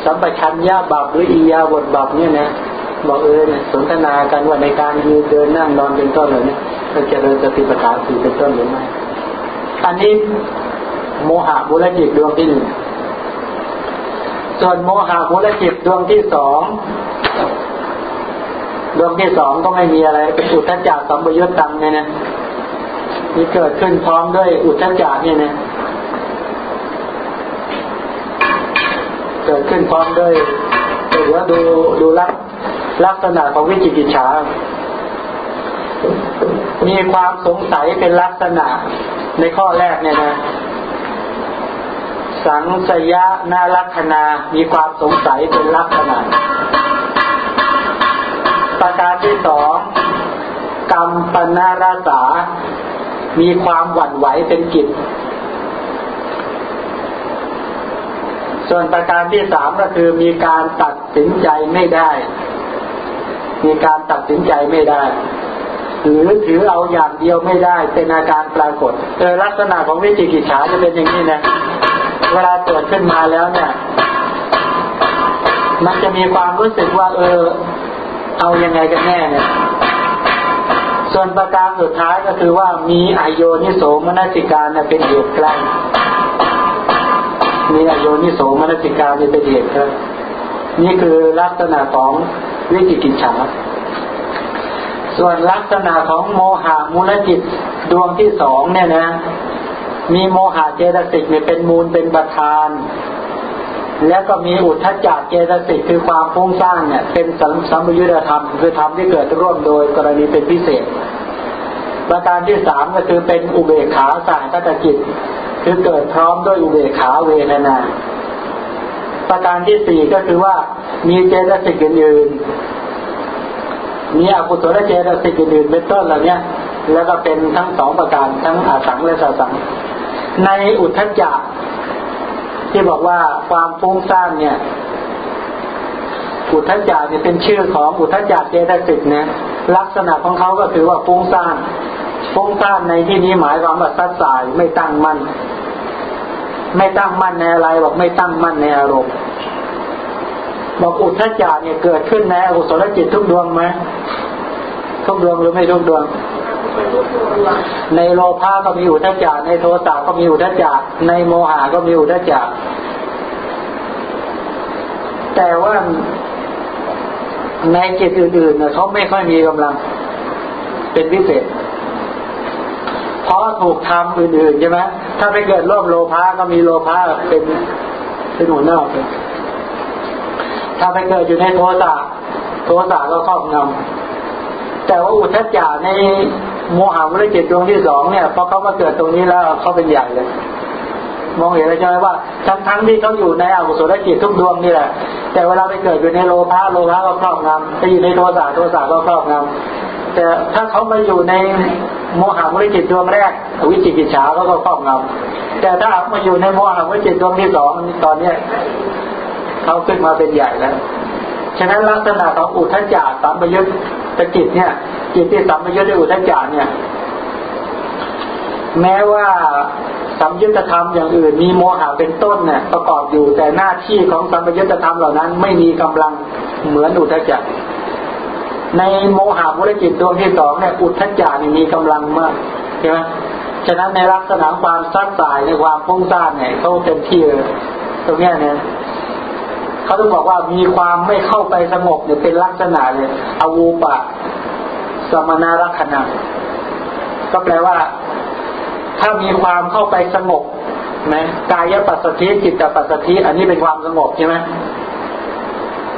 สัมปชัญญะบับหรืออียาบทบับเนี่ยนะบอกเออเนี่ยสนทนากันว่าในการยืนเดินนั่งนอนเป็นต้นเลยเนี่ยเราจะเริญสติปัฏฐานสี่เป็นต้นหรือไม่อันนี้โมหะมูลจิตดวงที่หนึ่ง ส่วนโมหะมูลจิตดวงที่สองดวงที่สองก็ไม่มีอะไร เป็นอุทธจักสัมปยุตตังเนี่ยนะมีเกิดขึ้นพร้อมด้วยอุทธจักเนี่ยนะเกิดขึ้นพร้อมด้วยเดี๋ยวดูดูลักลักษณะของวิจิกิจฉามีความสงสัยเป็นลักษณะในข้อแรกเนี่ยนะ สังสยะนาลักษณะมีความสงสัยเป็นลักษณะ ประการที่สองกรรมปนาราสา มีความหวั่นไหวเป็นกิจ ส่วนประการที่สามก็คือมีการตัดสินใจไม่ได้ มีการตัดสินใจไม่ได้หรือถือเอาอย่างเดียวไม่ได้เป็นอาการปรากฏเออลักษณะของวิจิกิจฉาจะเป็นอย่างนี้นะ เวลาตรวจขึ้นมาแล้วเนี่ย มันจะมีความรู้สึกว่า เออ เอายังไงกันแน่เนี่ย ส่วนประการสุดท้ายก็คือว่ามีอโยนิโสมนสิการเป็นเหตุใกล้มีอโยนิโสมนสิกาเป็นเหตุครับนี่คือลักษณะของวิจิกิจฉาส่วนลักษณะของโมหะมูลจิตดวงที่สองเนี่ยนะ มีโมหะเจตสิกเนี่ยเป็นมูลเป็นประธาน แล้วก็มีอุทธจักเจตสิกคือความฟุ้งซ่านเนี่ย เป็นสัมสัมยุทธธรรมคือธรรมที่เกิดร่วมโดยกรณีเป็นพิเศษ ประการที่สามก็คือเป็นอุเบกขาสายตะจิตคือเกิดพร้อมด้วยอุเบกขาเวทนา ประการที่สี่ก็คือว่ามีเจตสิกอื่นๆมีอกุศลเจตสิกอื่นเป็นต้นเหล่านี้แล้วก็เป็นทั้งสองประการทั้งอาสังและสาสัง ในอุทธจักที่บอกว่าความฟุ้งซ่านเนี่ยอุทธจักเนี่ยเป็นชื่อของอุทธจักเจตสิกเนี่ยลักษณะของเขาก็คือว่าฟุ้งซ่านฟุ้งซ่านในที่นี้หมายความว่าซัดสายไม่ตั้งมั่นไม่ตั้งมั่นในอะไรบอกไม่ตั้งมั่นในอารมณ์บอกอุทธจักเนี่ยเกิดขึ้นในอกุศลจิตทุกดวงไหมทุกดวงหรือไม่ทุกดวง ในโลภะก็มีอุทธจักในโทสะก็มีอุทธจักในโมหะก็มีอุทธจักแต่ว่าในจิตอื่นๆเขาไม่ค่อยมีกำลัง เป็นพิเศษเพราะถูกทำอื่นๆใช่ไหมถ้าไปเกิดร่วมโลภะก็มีโลภะเป็นเป็นหัวหน้าไปถ้าไปเกิดอยู่ในโทสะโทสะก็ครอบงำ แต่ว่าอุทธจาในโมหะมุลจิตดวงที่สองเนี่ยพอเขามาเกิดตรงนี้แล้วเขาเป็นใหญ่เลยมองเห็นแล้วใช่ไหมว่าทั้งทั้งที่เขาอยู่ในอกุศลจิตทุกดวงนี่แหละ แต่เวลาไปเกิดอยู่ในโลภะโลภะก็ครอบงำไปอยู่ในโทสะโทสะก็ครอบงำแต่ถ้าเขามาอยู่ในโมหะมุลจิตดวงแรก วิจิกิจฉาก็ก็ครอบงำแต่ถ้ามาอยู่ในโมหะมุลจิตดวงที่สองตอนเนี้ยเขาขึ้นมาเป็นใหญ่แล้ว ฉะนั้นลักษณะของอุทจารสัมปยุตตจิตเนี่ย จิตที่สัมปยุตด้วยอุทจารเนี่ย แม้ว่าสัมยุญธธรรมอย่างอื่นมีโมหะเป็นต้นเนี่ยประกอบอยู่แต่หน้าที่ของสัมยุญธธรรมเหล่านั้น ไม่มีกำลังเหมือนอุทจารในโมหะมุลจิตดวงที่สองเนี่ยอุทจารมีกำลังมากใช่ไหมฉะนั้นในลักษณะความซัดสายในความพุ่งซ่านเนี่ยเขาเต็มที่เลยตรงนี้เนี่ย เขาต้องบอกว่ามีความไม่เข้าไปสงบเนี่ยเป็นลักษณะเลยอวูปะ สมนารักณะก็แปลว่า ถ้ามีความเข้าไปสงบนะกายปัสสติจิตปัสสติอันนี้เป็นความสงบใช่ไหม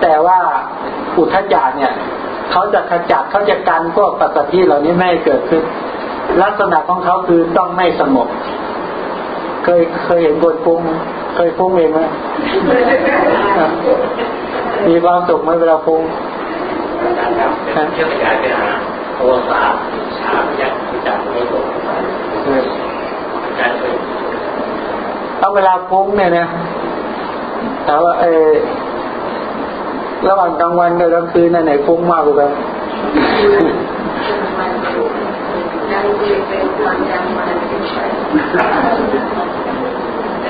แต่ว่าอุทธจารเนี่ยเขาจะขจัดเขาจะกันพวกปัสสติเหล่านี้ไม่ให้เกิดขึ้น ลักษณะของเขาคือต้องไม่สงบ เคยเคยเห็นคนฟุ้งเคยฟุ้งเองไหมมีความสุขไหมเวลาฟุ้งเที่ยวขยายไปหาโทสะชาพยักษ์จับไม่ตกการเป็นเอาเวลาฟุ้งเนี่ยนะแต่ว่าเออระหว่างกลางวันกับกลางคืนไหนฟุ้งมากกว่ากัน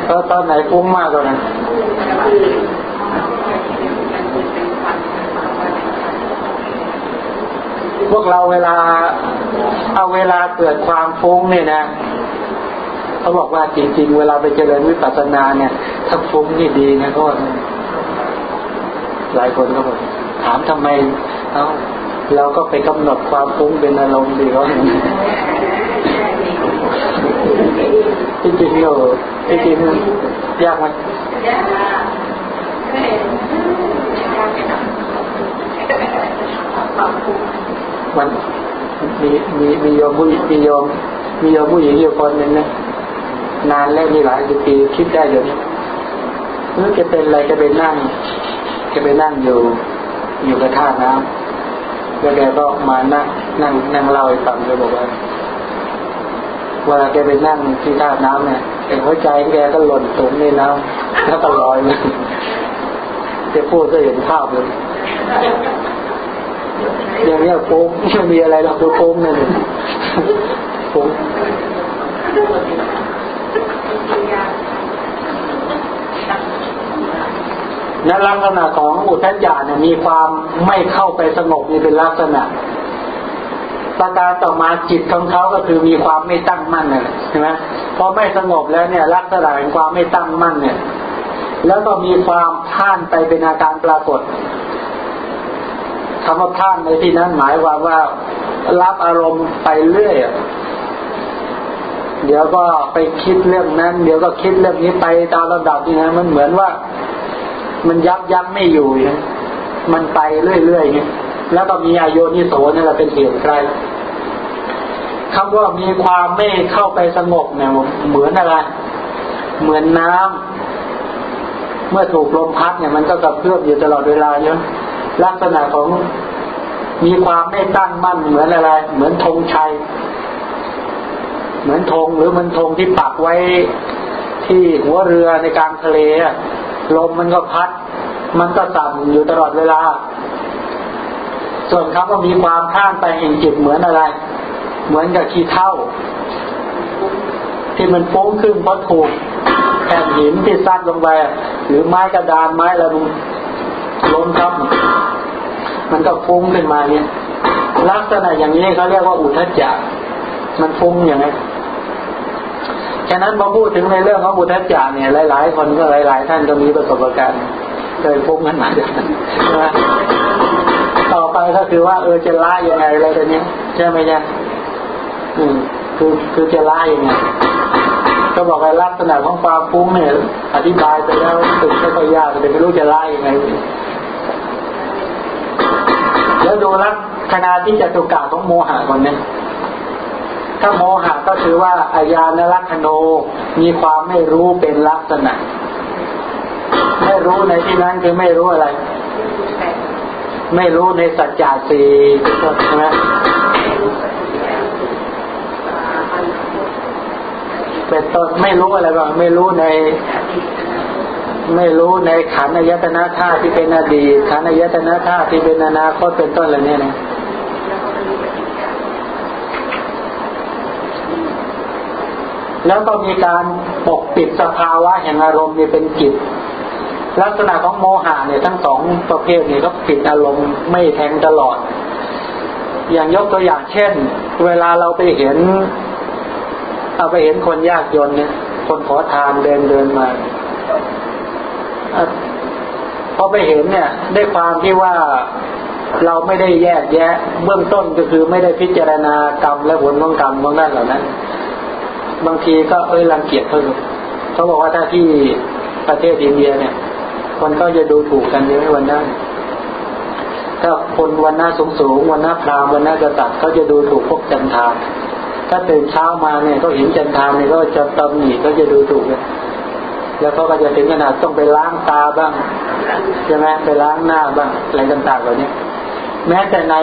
ตอนตอนไหนฟุ้งมากกว่านั้นพวกเราเวลาเอาเวลาเกิดความฟุ้งเนี่ยนะเขาบอกว่าจริง ๆ เวลาไปเจริญวิปัสสนาเนี่ย ถ้าฟุ้งนี่ดีนะก็หลายคนก็บอกถามทำไมเอ้า เราก็ไปกำหนดความฟุ้งเป็นอารมณ์ดีเขาจริงๆเออจริงๆยากไหมมันมีมีมีโยมผู้มีโยมมีโยมผู้หญิงอยู่คนหนึ่งนะนานแล้วมีหลายสิบปีคิดได้อยู่นี่แล้วจะเป็นอะไรจะไปนั่ง จะไปนั่งอยู่อยู่กับท่าน้ำ แล้วแกก็มานั่งนั่งนั่งเล่าให้ฟังเลยบอกว่าเวลาแกไปนั่งที่ท่าน้ำเนี่ยแต่หัวใจแกก็หล่นสูงในน้ำแล้วก็ลอยเลยจะพูดก็เห็นภาพเลยอย่างนี้โป้งไม่มีอะไรหรอกโป้งนั่นโป้ง นลักษณะของอุทธจารเนี่ยมีความไม่เข้าไปสงบนี่เป็นลักษณะ ประการต่อมาจิตของเขาก็คือมีความไม่ตั้งมั่นน่ะใช่ไหมพอไม่สงบแล้วเนี่ย ลักษณะของความไม่ตั้งมั่นเนี่ย แล้วก็มีความท่านไปเป็นอาการปรากฏคำว่าท่านในที่นั้นหมายความว่ารับอารมณ์ไปเรื่อยเดี๋ยวก็ไปคิดเรื่องนั้น เดี๋ยวก็คิดเรื่องนี้ไปตามระดับนี่นะมันเหมือนว่า มันยับยั้งไม่อยู่นะมันไปเรื่อยๆเนี่ยแล้วก็มีอายุนิโสนี่แหละเป็นเหตุใครคำว่ามีความไม่เข้าไปสงบเนี่ยเหมือนอะไร เหมือนน้ำเมื่อถูกลมพัดเนี่ย มันก็กระเพื่อมอยู่ตลอดเวลาเนาะลักษณะของมีความไม่ตั้งมั่นเหมือนอะไร เหมือนธงชัย เหมือนธงหรือมันธงที่ปักไว้ที่หัวเรือในกลางทะเล ลมมันก็พัด มันก็สั่นอยู่ตลอดเวลา ส่วนคำว่ามีความข้ามไปแห่งจิตเหมือนอะไร เหมือนกับขี้เท่า ที่มันฟุ้งขึ้นเพราะถูกแผ่นหินที่ซัดลงไปหรือไม้กระดานไม้อะไรล้มครับมันก็ฟุ้งขึ้นมาเนี่ย ลักษณะอย่างนี้เขาเรียกว่าอุทจจะมันฟุ้งอย่างนี้ ฉะนั้นพอพูดถึงในเรื่องของอุทจจะเนี่ยหลาย ๆ คนก็หลาย ๆ ท่านก็มีประสบการณ์เคยฟุ้งกันมาต่อไปก็คือว่า เออจะละยังไงอะไรตัวนี้ใช่ไหมเนี่ยอืมคือคือจะละยังไงก็บอกว่าลักษณะของความฟุ้งเนี่ยอธิบายไปแล้วตึงไม่ค่อยยากแต่ไม่รู้จะไล่ยังไงแล้วดูลักษณะที่จะตุกาของโมหะคนนี้ ถ้าโมหะก็คือว่าอายานลักขโนมีความไม่รู้เป็นลักษณะ ไม่รู้ในที่นั้นคือไม่รู้อะไร ไม่รู้ในสัจจะสี่เป็นต้นใช่ไหมเป็นต้นไม่รู้อะไรบ้างไม่รู้ใน ไม่รู้ในขันอายตนะธาตุที่เป็นอดีตขันอายตนะธาตุที่เป็นอนาคตเป็นต้นอะไรเนี่ยนะ แล้วก็มีการปกปิดสภาวะแห่งอารมณ์นี่เป็นกิจลักษณะของโมหะเนี่ยทั้งสองประเภทนี่ก็ปิดอารมณ์ไม่แทงตลอด อย่างยกตัวอย่างเช่น เวลาเราไปเห็น เอาไปเห็นคนยากจนเนี่ย คนขอทานเดินเดินมาพอไปเห็นเนี่ยได้ความที่ว่าเราไม่ได้แยกแยะ เบื้องต้นก็คือไม่ได้พิจารณากรรมและผลของกรรมของนั่นเหล่านั้น บางทีก็เอ้ยรังเกียจเขาเขาบอกว่าถ้าที่ประเทศอินเดียเนี่ยคนก็จะดูถูกกันเยอะวันนั้นถ้าคนวันหน้าสูงสูงวันหน้าพรามวันหน้ากษัตริย์เขาจะดูถูกพวกจันทาถ้าตื่นเช้ามาเนี่ยก็เห็นจันทามเนี่ยก็จะตำหนิก็จะดูถูกเลยแล้วเขาก็จะถึงขนาดต้องไปล้างตาบ้างใช่ไหมไปล้างหน้าบ้างอะไรต่างๆเหล่านี้แม้แต่ใน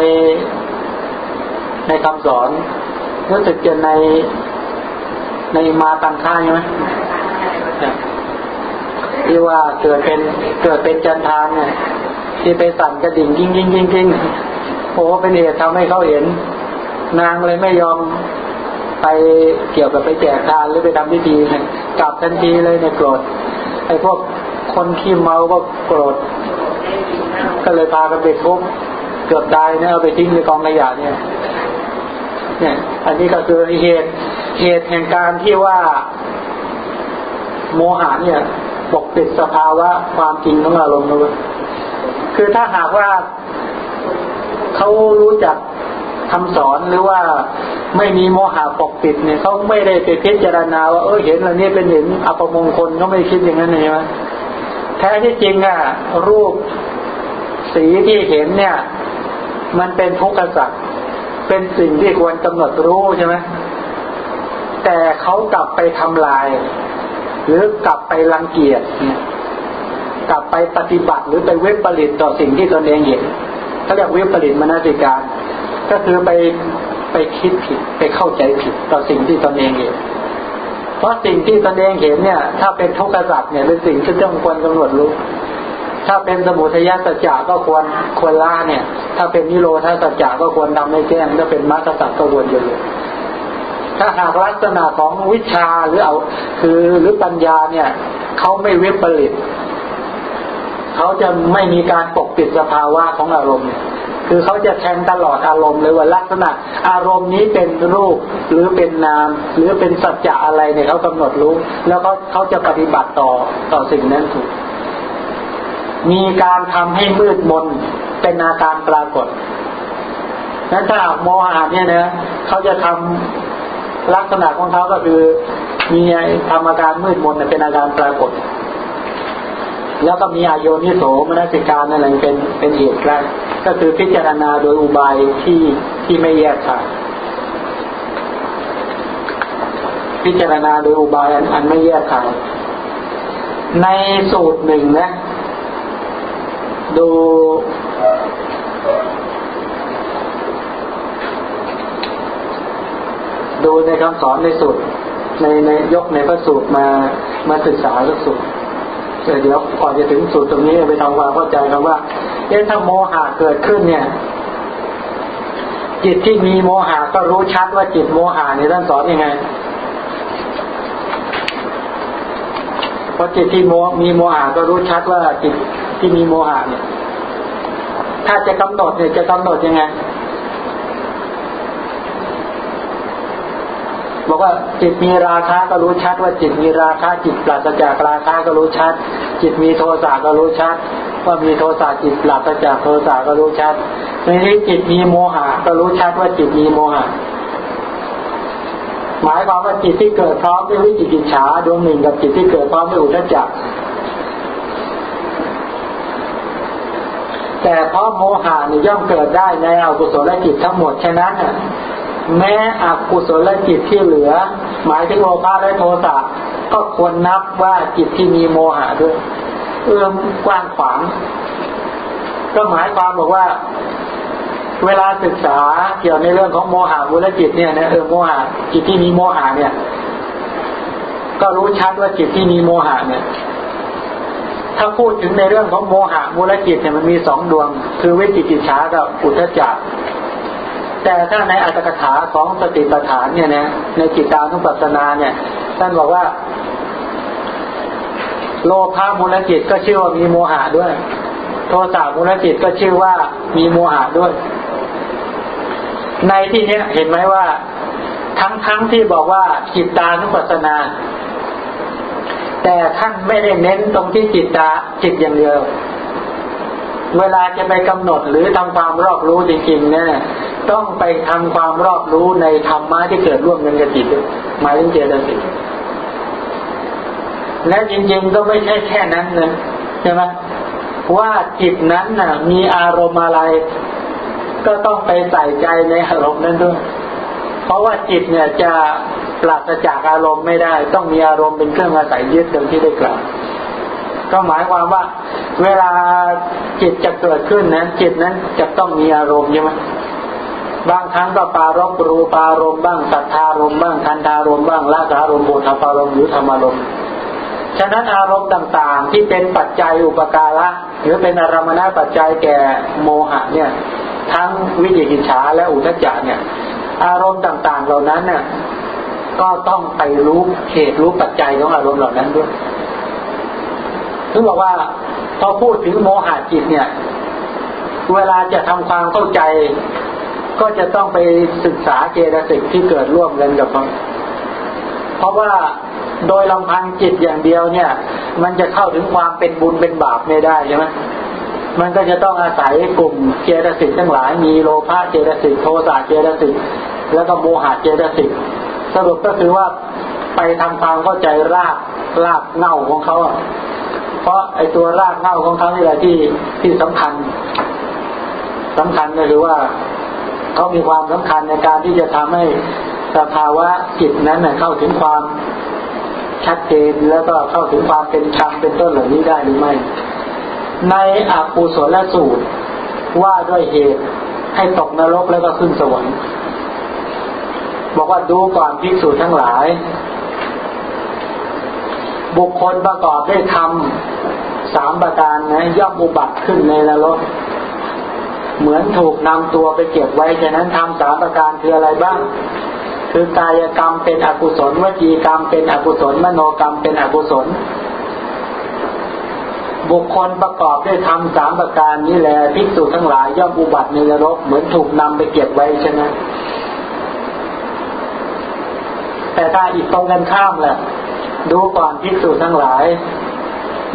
ในคำสอนรู้สึกจะใน ในมาตังค่าใช่ไหมที่ว่าเกิดเป็นเกิดเป็นจันทานเนี่ยที่ไปสั่นกระดิ่งยิ่งยิ่งยิ่งยิ่งโอ้เป็นเหตุทำให้เขาเห็น นางเลยไม่ยอมไปเกี่ยวกับไปแจกทานหรือไปทำพิธีกลับทันทีเลยในโกรธไอ้พวกคนขี้เมาก็โกรธก็เลยพากันไปทุบเกือบตายเนี่ยเอาไปทิ้งในกองขยะเนี่ย เนี่ยอันนี้ก็คือเหตุเหตุแห่งการที่ว่า โมหะเนี่ยปกปิดสภาวะความจริงของอารมณ์เลยคือถ้าหากว่าเขารู้จักคำสอนหรือว่าไม่มีโมหะปกปิดเนี่ยเขาไม่ได้ไปพิจารณาว่าเออเห็นอะไรนี่เป็นเห็นอัปมงคลเขาไม่คิดอย่างนั้นใช่ไหมแท้ที่จริงอะ รูปสีที่เห็นเนี่ย มันเป็นทุกข์สัตว์ เป็นสิ่งที่ควรกำหนดรู้ใช่ไหมแต่เขากลับไปทำลาย หรือกลับไปรังเกียจกลับไปปฏิบัติหรือไปเว็บผลิตต่อสิ่งที่ตนเองเห็นเขาเรียกเว็บผลิตมนสิการ ก็คือไปไปคิดผิดไปเข้าใจผิดต่อสิ่งที่ตนเองเห็นเพราะสิ่งที่ตนเองเห็นเนี่ย ถ้าเป็นทุกขสัตว์เนี่ยเป็นสิ่งที่ต้องควรกำหนดรู้ ถ้าเป็นสมุทัยสัจจะก็ควรควรละเนี่ย ถ้าเป็นนิโรธาสัจจะก็ควรทำให้แจ้ง ถ้าเป็นมรรคสัจก็ควรอยู่ถ้าหากลักษณะของวิชาหรือเอา คือหรือปัญญาเนี่ยเขาไม่เวบผลิตเขาจะไม่มีการปกปิดสภาวะของอารมณ์ คือเขาจะแทงตลอดอารมณ์เลยว่าลักษณะ อารมณ์นี้เป็นรูปหรือเป็นนาม หรือเป็นสัจจะอะไรเนี่ยเขากำหนดรู้ แล้วก็เขาจะปฏิบัติต่อต่อสิ่งนั้นถูก มีการทำให้มืดมนเป็นอาการปรากฏนั้นถ้าโมหะเนี่ยนะเขาจะทำลักษณะของเขาก็คือ มีทำอาการมืดมนเป็นอาการปรากฏ แล้วก็มีอายโยนิโสมนสิการนั่นแหละเป็นเป็นเหตุแรกก็คือพิจารณาโดยอุบายที่ที่ไม่แยกขาดพิจารณาโดยอุบายอันอันไม่แยกขาดในสูตรหนึ่งนะ ดูดูในคำสอนในสูตรในในยกในพระสูตรมามาศึกษาพระสูตรเดี๋ยวก่อนจะถึงสูตรตรงนี้ไปทำความเข้าใจกันว่าเอ๊ะถ้าโมหะเกิดขึ้นเนี่ย จิตที่มีโมหะก็รู้ชัดว่าจิตโมหะในท่านสอนอยังไงพอจิตที่โมมีโมหะก็รู้ชัดว่าจิต ที่มีโมหะเนี่ย ถ้าจะกำหนดเนี่ยจะกำหนดยังไง บอกว่าจิตมีราคะก็รู้ชัด ว่าจิตมีราคะจิตปราศจากราคะก็รู้ชัด จิตมีโทสะก็รู้ชัด ว่ามีโทสะจิตปราศจากโทสะก็รู้ชัดในนี้จิตมีโมหะก็รู้ชัดว่าจิตมีโมหะหมายความว่าจิตที่เกิดพร้อมด้วยวิจิกิจฉาดวงหนึ่งกับจิตที่เกิดพร้อมด้วยอุทจัก แต่เพราะโมหะนี่ย่อมเกิดได้ในอกุศลจิตทั้งหมดฉะนั้นแม้อกุศลจิตที่เหลือ หมายถึงโลภะและโทสะก็ควรนับว่าจิตที่มีโมหะด้วยเอื้อมกว้างขวางก็หมายความบอกว่า เวลาศึกษาเกี่ยวในเรื่องของโมหะมูลจิตเนี่ยนะเออโมหะจิตที่มีโมหะเนี่ย ก็รู้ชัดว่าจิตที่มีโมหะเนี่ย ถ้าพูดถึงในเรื่องของโมหะมูลจิตเนี่ยมันมีสองดวง คือวิจิกิจฉากับอุทจักแต่ถ้าในอัตถกถาของสติปัฏฐานเนี่ยนะในจิตตานุปัสสนาเนี่ยท่านบอกว่า โลภะมูลจิตก็ชื่อว่ามีโมหะด้วย โทสะมูลจิตก็ชื่อว่ามีโมหะด้วย ในที่นี้เห็นไหมว่า ทั้งทั้งที่บอกว่าจิตานุปัสสนา แต่ท่านไม่ได้เน้นตรงที่จิตตาจิตอย่างเดียว เวลาจะไปกำหนดหรือทำความรอบรู้จริงๆเนี่ยต้องไปทำความรอบรู้ในธรรมะที่เกิดร่วมกันกับจิตหมายถึงเจตสิกและจริงๆก็ไม่ใช่แค่นั้นนะใช่ไหมว่าจิตนั้นน่ะ มีอารมณ์อะไร ก็ต้องไปใส่ใจในอารมณ์นั้นด้วย เพราะว่าจิตเนี่ยจะปราศจากอารมณ์ไม่ได้ ต้องมีอารมณ์เป็นเครื่องอาศัยยึดดังที่ได้กล่าวก็หมายความว่า เวลาจิตจะเกิดขึ้นนั้นจิตนั้นจะต้องมีอารมณ์ใช่ไหมบางครั้งก็ปารบรูปารมบ้างสัทธารมบ้างทันทารมบ้างละสารมโบธปารมหรือธรรมารมฉะนั้นอารมณ์ต่างๆ ที่เป็นปัจจัยอุปการะหรือเป็นอารมณปัจจัยแก่โมหะเนี่ย ทั้งวิจิกิจฉาและอุทจจะเนี่ย อารมณ์ต่าง ๆ เหล่านั้นเนี่ยก็ต้องไปรู้เหตุรู้ปัจจัยของอารมณ์เหล่านั้นด้วยถึงบอกว่าพอพูดถึงโมหะจิตเนี่ย เวลาจะทำความเข้าใจ ก็จะต้องไปศึกษาเจตสิกที่เกิดร่วมกันกับมันเพราะว่าโดยลำพังจิตอย่างเดียวเนี่ย มันจะเข้าถึงความเป็นบุญเป็นบาปไม่ได้ใช่ไหม มันก็จะต้องอาศัยกลุ่มเจตสิกทั้งหลาย มีโลภะเจตสิกโทสะเจตสิกแล้วก็โมหะเจตสิกสรุปก็คือว่าไปทำความเข้าใจรากรากเง่าของเขาเพราะไอตัวรากเง่าของเขานี่แหละที่ที่สำคัญสำคัญก็คือว่าเขามีความสำคัญในการที่จะทำให้สภาวะจิตนั้นเข้าถึงความชัดเจนแล้วก็เข้าถึงความเป็นธรรมเป็นต้นเหล่านี้ได้หรือไม่ ในอากุศลสูตร ว่าด้วยเหตุให้ตกนรกแล้วก็ขึ้นสวรรค์บอกว่าดูก่อนภิกษุทั้งหลาย บุคคลประกอบได้ทำสามประการนะย่อมอุบัติขึ้นในนรกเหมือนถูกนำตัวไปเก็บไว้ฉะนั้นทำสามประการคืออะไรบ้าง คือกายกรรมเป็นอกุศลวจีกรรมเป็นอกุศลมโนกรรมเป็นอกุศล บุคคลประกอบด้วยทำสามประการนี้แหละภิกษุทั้งหลายย่อมอุบัติในนรกเหมือนถูกนำไปเก็บไว้ใช่ไหมแต่ถ้าอีกตรงกันข้ามแหละดูก่อนภิกษุทั้งหลาย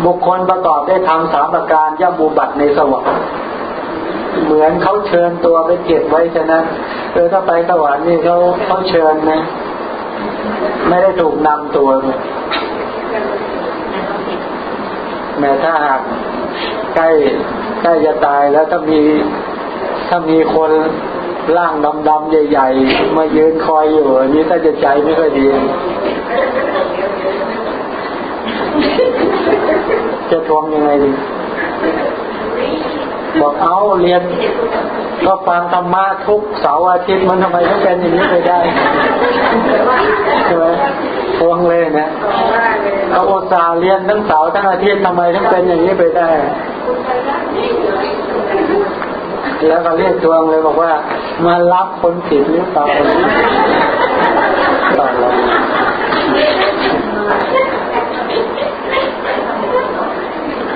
บุคคลประกอบได้ทำสามประการย่อมอุบัติในสวรรค์เหมือนเขาเชิญตัวไปเก็บไว้ฉะนั้นเออถ้าไปสวรรค์นี่เขาเขาเชิญนะ ไม่ได้ถูกนำตัวเนี่ย แม้ถ้าหากใกล้ใกล้จะตายแล้วถ้ามีถ้ามีคนร่างดำๆใหญ่ ๆ มายืนคอยอยู่อันี้ถ้าจะใจไม่ค่อยดี จะทวงยังไงดี บอกเอาเรียนก็ฟังธรรมะทุกเสาร์อาทิตย์มันทำไมต้องเป็นอย่างนี้ไปได้ใช่ไหมทวงเลยนะเขาอุตส่าห์เรียนทั้งเสาร์ทั้งอาทิตย์ทำไมต้องเป็นอย่างนี้ไปได้ แล้วก็เรียกทวงเลยบอกว่า มารับคนผิดหรือเปล่าตอรองแ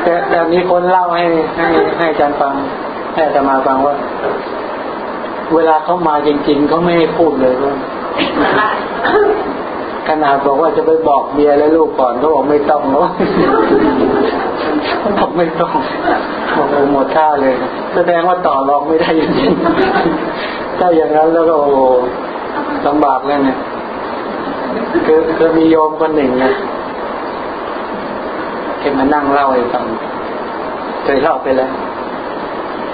แต่มีคนเล่าให้ให้ให้อาจารย์ฟังให้อาจารย์มาฟังว่า เวลาเขามาจริง ๆเขาไม่ให้พูดเลยว่าขนาดบอกว่าจะไปบอกเมียและลูกก่อนเขาบอกไม่ต้องเนาะบอกไม่ต้องบอกหมดท่าเลย แสดงว่าต่อรองไม่ได้จริงๆถ้าอย่างนั้นแล้วก็โอ้ลำบากเลยเนี่ยคือคือมีโยมคนหนึ่งเนี่ย แกมานั่งเล่าให้ฟังเคยเล่าไปแล้ว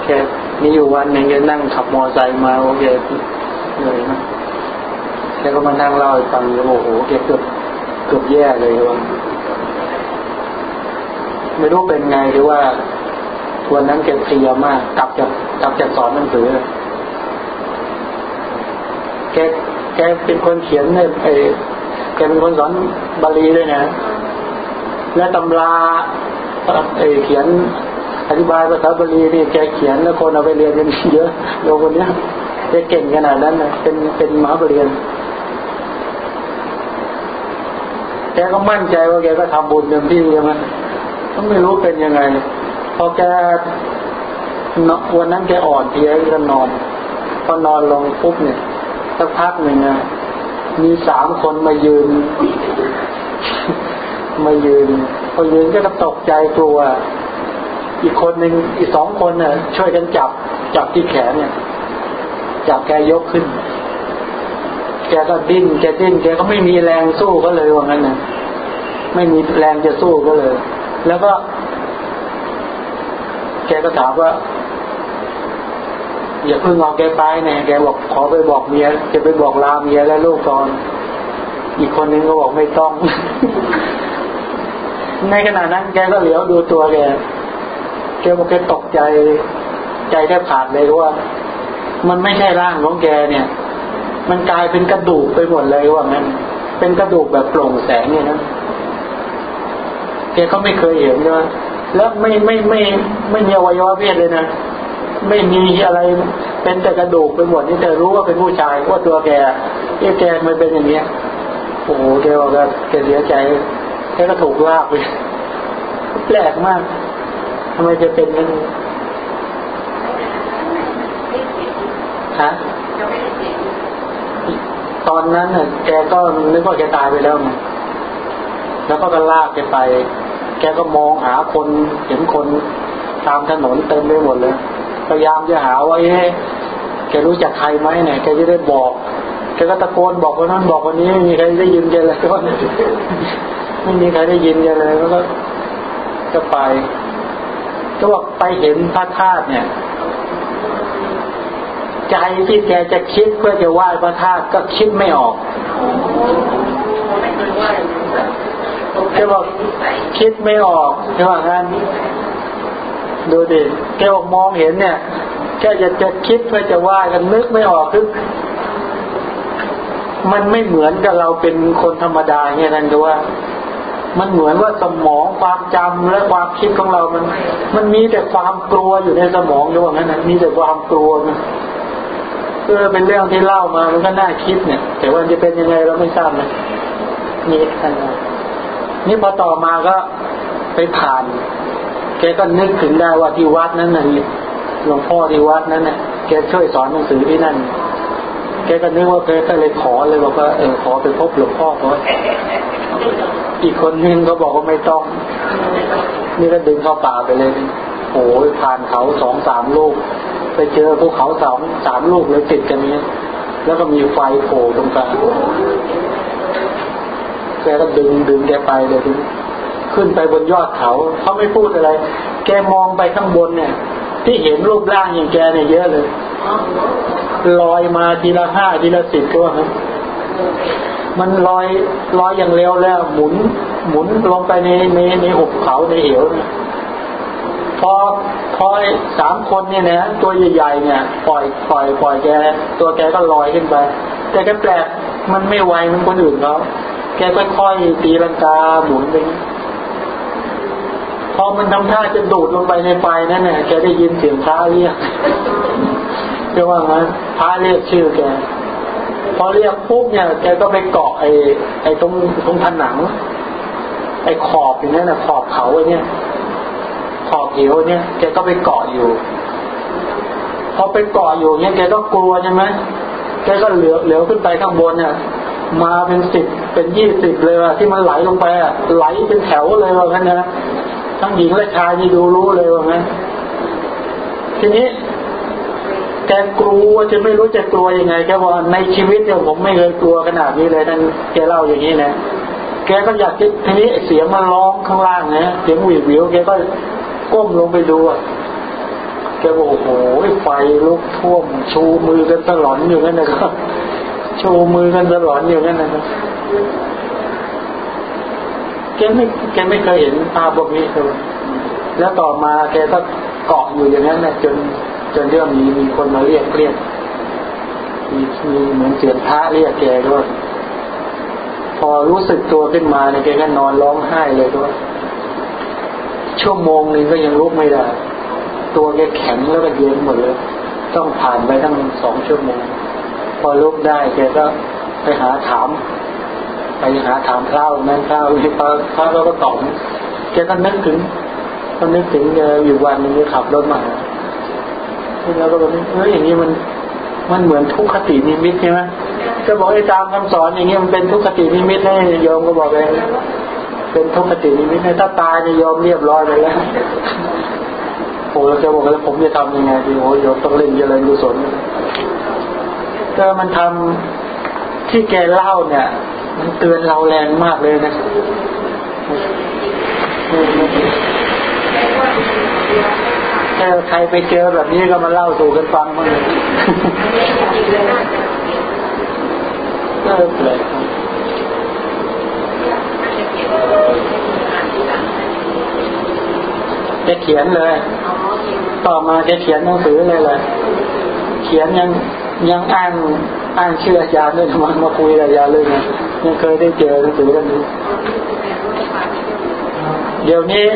แค่มีอยู่วันหนึ่งแกนั่งขับมอไซค์มาโอเคเหนื่อยมากแกก็มานั่งเล่าให้ฟังแล้วโอ้โหแกเกือบเกือบแย่เลยว่าไม่รู้เป็นไงหรือว่าวันนั้นแกเพลียมากกลับจากกลับจากสอนหนังสือแกแกเป็นคนเขียนเนี่ยไอแกเป็นคนสอนบาลีด้วยนะ และตำราไอเขียนอธิบายภาษาบาลีนี่แกเขียนแล้วคนเอาไปเรียนกันเยอะโยมคนเนี้ยแกเก่งขนาดนั้นนะเป็นเป็นมหาบริญญาแกก็มั่นใจว่าแกก็ทำบุญเต็มที่ใช่ไหมก็ไม่รู้เป็นยังไง พอแกวันนั้นแกอ่อนเพลียก็นอน พอนอนลงปุ๊บเนี่ยสักพักหนึ่งนะมีสามคนมายืน มายืนพอยืนก็ตกใจกลัว อีกคนหนึ่งอีกสองคนน่ะ ช่วยกันจับ จับที่แขนเนี่ยจับแกยกขึ้น แกก็ดิ้นแกดิ้นแกก็ไม่มีแรงสู้ก็เลยว่างั้นนะไม่มีแรงจะสู้ก็เลย แล้วก็ แกก็ถามว่าอย่าเพิ่งเอาแกไปเนี่ยแกบอกขอไปบอกเมียจะไปบอกลาเมียและลูกก่อน อีกคนนึงก็บอกไม่ต้อง ในขณะนั้นแกก็เหลียวดูตัวแกแกบอกแกตกใจ ใจแทบขาดเลยว่า มันไม่ใช่ร่างของแกเนี่ย มันกลายเป็นกระดูกไปหมดเลยว่างั้น เป็นกระดูกแบบโปร่งแสงเนี่ยนะแกก็ไม่เคยเห็นใช่ไหมแล้วไม่ไม่ไม่ไม่มีอวัยวะเพศเลยนะไม่มีอะไรเป็นแต่กระดูกไปหมดนี่แต่รู้ว่าเป็นผู้ชายว่าตัวแกเอ๊ะแกมันเป็นอย่างเนี้ยโอ้โหแกบอกว่าแกเสียใจ แกก็ถูกลากไปแปลกมากทำไมจะเป็นนั้นฮะตอนนั้นน่ะแกก็นึกว่าแกตายไปแล้วไงแล้วก็ก็ลากแกไป แกก็มองหาคนเห็นคนตามถนนเต็มไปหมดเลยพยายามจะหาว่าเอ๊ะแกรู้จักใครไหมเนี่ยแกจะได้บอกแกก็ตะโกนบอกคนนั้นบอกคนนี้ม่มีใครได้ยินแกเลยก็ ไม่มีใครได้ยินแกเลยแล้วก็ก็ไป ก็บอกไปเห็นพระธาตุเนี่ย ใจที่แกจะคิดเพื่อจะไหว้พระธาตุก็คิดไม่ออกแกบอกคิดไม่ออกใช่ไหมงั้นดูดิแกบอกมองเห็นเนี่ยแกจะจะคิดเพื่อจะไหว้กันนึกไม่ออกคือมันไม่เหมือนกับเราเป็นคนธรรมดาเนี่ยนั่นดูว่า มันเหมือนว่าสมองความจำและความคิดของเรามัน มันมีแต่ความกลัวอยู่ในสมองด้วยงั้นนะมีแต่ความกลัวนะเออเป็นเรื่องที่เล่ามามันก็น่าคิดเนี่ย แต่ว่าจะเป็นยังไงเราไม่ทราบนะนี่ท่านนี่พอต่อมาก็ไปผ่าน แกก็นึกถึงได้ว่าที่วัดนั้นน่ะหลวงพ่อที่วัดนั้นน่ะแกช่วยสอนหนังสือที่นั่น กก็นึกว่าแกก็เลยขอเลยบอกว่าเออขอไปพบหลวงพ่อเพราะอีกคนนึงเขาบอกว่าไม่ต้อง นี่ก็ดึงเข้าป่าไปเลยโอ้ยผ่านเขาสองสามลูก ไปเจอภูเขาสองสามลูกเลยติดกันนี้แล้วก็มีไฟโผล่ตรงกลางแกก็ดึงดึงแกไปเลยทีขึ้นไปบนยอดเขาเขาไม่พูดอะไร แกมองไปข้างบนเนี่ย ที่เห็นรูปร่างอย่างแกเนี่ยเยอะเลยลอยมาทีละห้าทีละสิบตัวครับมันลอยลอยอย่างเร็วแล้ว หมุน หมุนลงไปในในในหุบเขาในเหวนะพอพอสามคนเนี่ยนะตัวใหญ่ๆเนี่ยปล่อยปล่อยปล่อยแก ตัวแกก็ลอยขึ้นไป แต่แกแปลกมันไม่ไวเหมันคนอื่นเขาแกค่อยๆตีลังกาหมุนไป พอมันทำท่าจะโดดลงไปในไฟนั่นเนี่ยแกได้ยินเสียงพระเรียกเรียกว่างั้นพระเรียกชื่อแกพอเรียกปุ๊บเนี่ยแกก็ไปเกาะไอ้ไอ้ตรงตรงผนัง ไอ้ขอบอย่างนั้นนะขอบเขาไอ้เนี่ยขอบเหวเนี่ยแกก็ไปเกาะอยู่ พอไปเกาะอยู่เนี่ยแกก็กลัวใช่ไหมแกก็เหลือเหลือขึ้นไปข้างบนเนี่ยมาเป็นสิบเป็นยี่สิบเลยว่ะที่มันไหลลงไปอะไหลเป็นแถวเลยว่างั้นนะ ทั้งหญิงและชายนี่ดูรู้เลยว่างั้นทีนี้แกกลัวจะไม่รู้จะกลัวยังไงแกบอกในชีวิตเนี่ยผมไม่เคยกลัวขนาดนี้เลยท่านแกเล่าอย่างนี้นะแกก็อยากทีนี้เสียงมันร้องข้างล่างนะเสียงหวิววิวแกก็ก้มลงไปดูอะแกบอกโอ้โหไฟลุกท่วม ชูมือกันตลอดอยู่นั่นนะครับชูมือกันตลอดอยู่นั่นนะครับ แกไม่แกไม่เคยเห็นภาพพวกนี้เลยแล้วต่อมาแกก็เกาะอยู่อย่างนั้นนะจนจนเรื่องมีมีคนมาเรียกเรียกมีมีเหมือนเสียงพระเรียกแกด้วย พอรู้สึกตัวขึ้นมาเนี่ยแกก็นอนร้องไห้เลยด้วยชั่วโมงหนึ่งก็ยังลุกไม่ได้ ตัวแกแข็งแล้วก็เย็นหมดเลย ต้องผ่านไปตั้งสองชั่วโมง พอลุกได้แกก็ไปหาถาม ไปหาถามพระนั้นพระพระพระเราก็ตอบแกก็นึกถึงก็นึกถึงอยู่วันนึงขับรถมาแล้วก็แบบเฮ้ยอย่างนี้มันมันเหมือนทุกขตินิมิตใช่ไหมก็บอกไอ้ตามคำสอนอย่างนี้มันเป็นทุกขตินิมิตให้โยมก็บอกเลยเป็นทุกขตินิมิตให้ถ้าตายจะยอมเรียบร้อยไปแล้วโอ้แล้วแกบอกแล้วผมจะทำยังไงดีโอ้โยมต้องเล่นเจริญกุศลก็มันทำที่แกเล่าเนี่ย มันเตือนเราแรงมากเลยนะถ้าใครไปเจอแบบนี้ก็มาเล่าสู่กันฟังมั้งเลยก็แปลกแกเขียนเลย ต่อมาแกเขียนหนังสือเลยเลย เขียนยังยังอ้าง อ้างชื่ออาจารย์ด้วยมามาคุยกับอาจารย์เลยนะยังเคยได้เจอหนังสือกันนี้เดี๋ยวนี้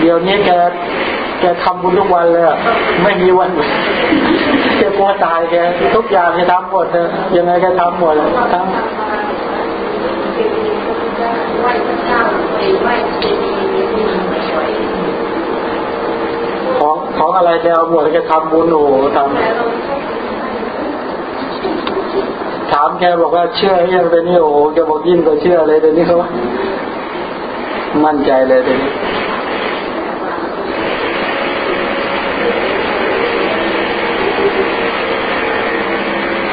เดี๋ยวนี้แกแกทำบุญทุกวันเลยไม่มีวันแกกลัวตายแกทุกอย่างแกทำหมดเลยยังไงแกทำหมดทั้งของของอะไรแกเอาหมดแกทำบุญโอ้ทำ ถามแกบอกว่าเชื่อยังแต่นี่โอ้แกบอกยิ่งกว่าเชื่อเลยแต่นี่เขามั่นใจเลยแต่นี้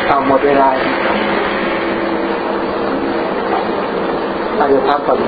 เอาหมดเวลาอาจจะพักก่อน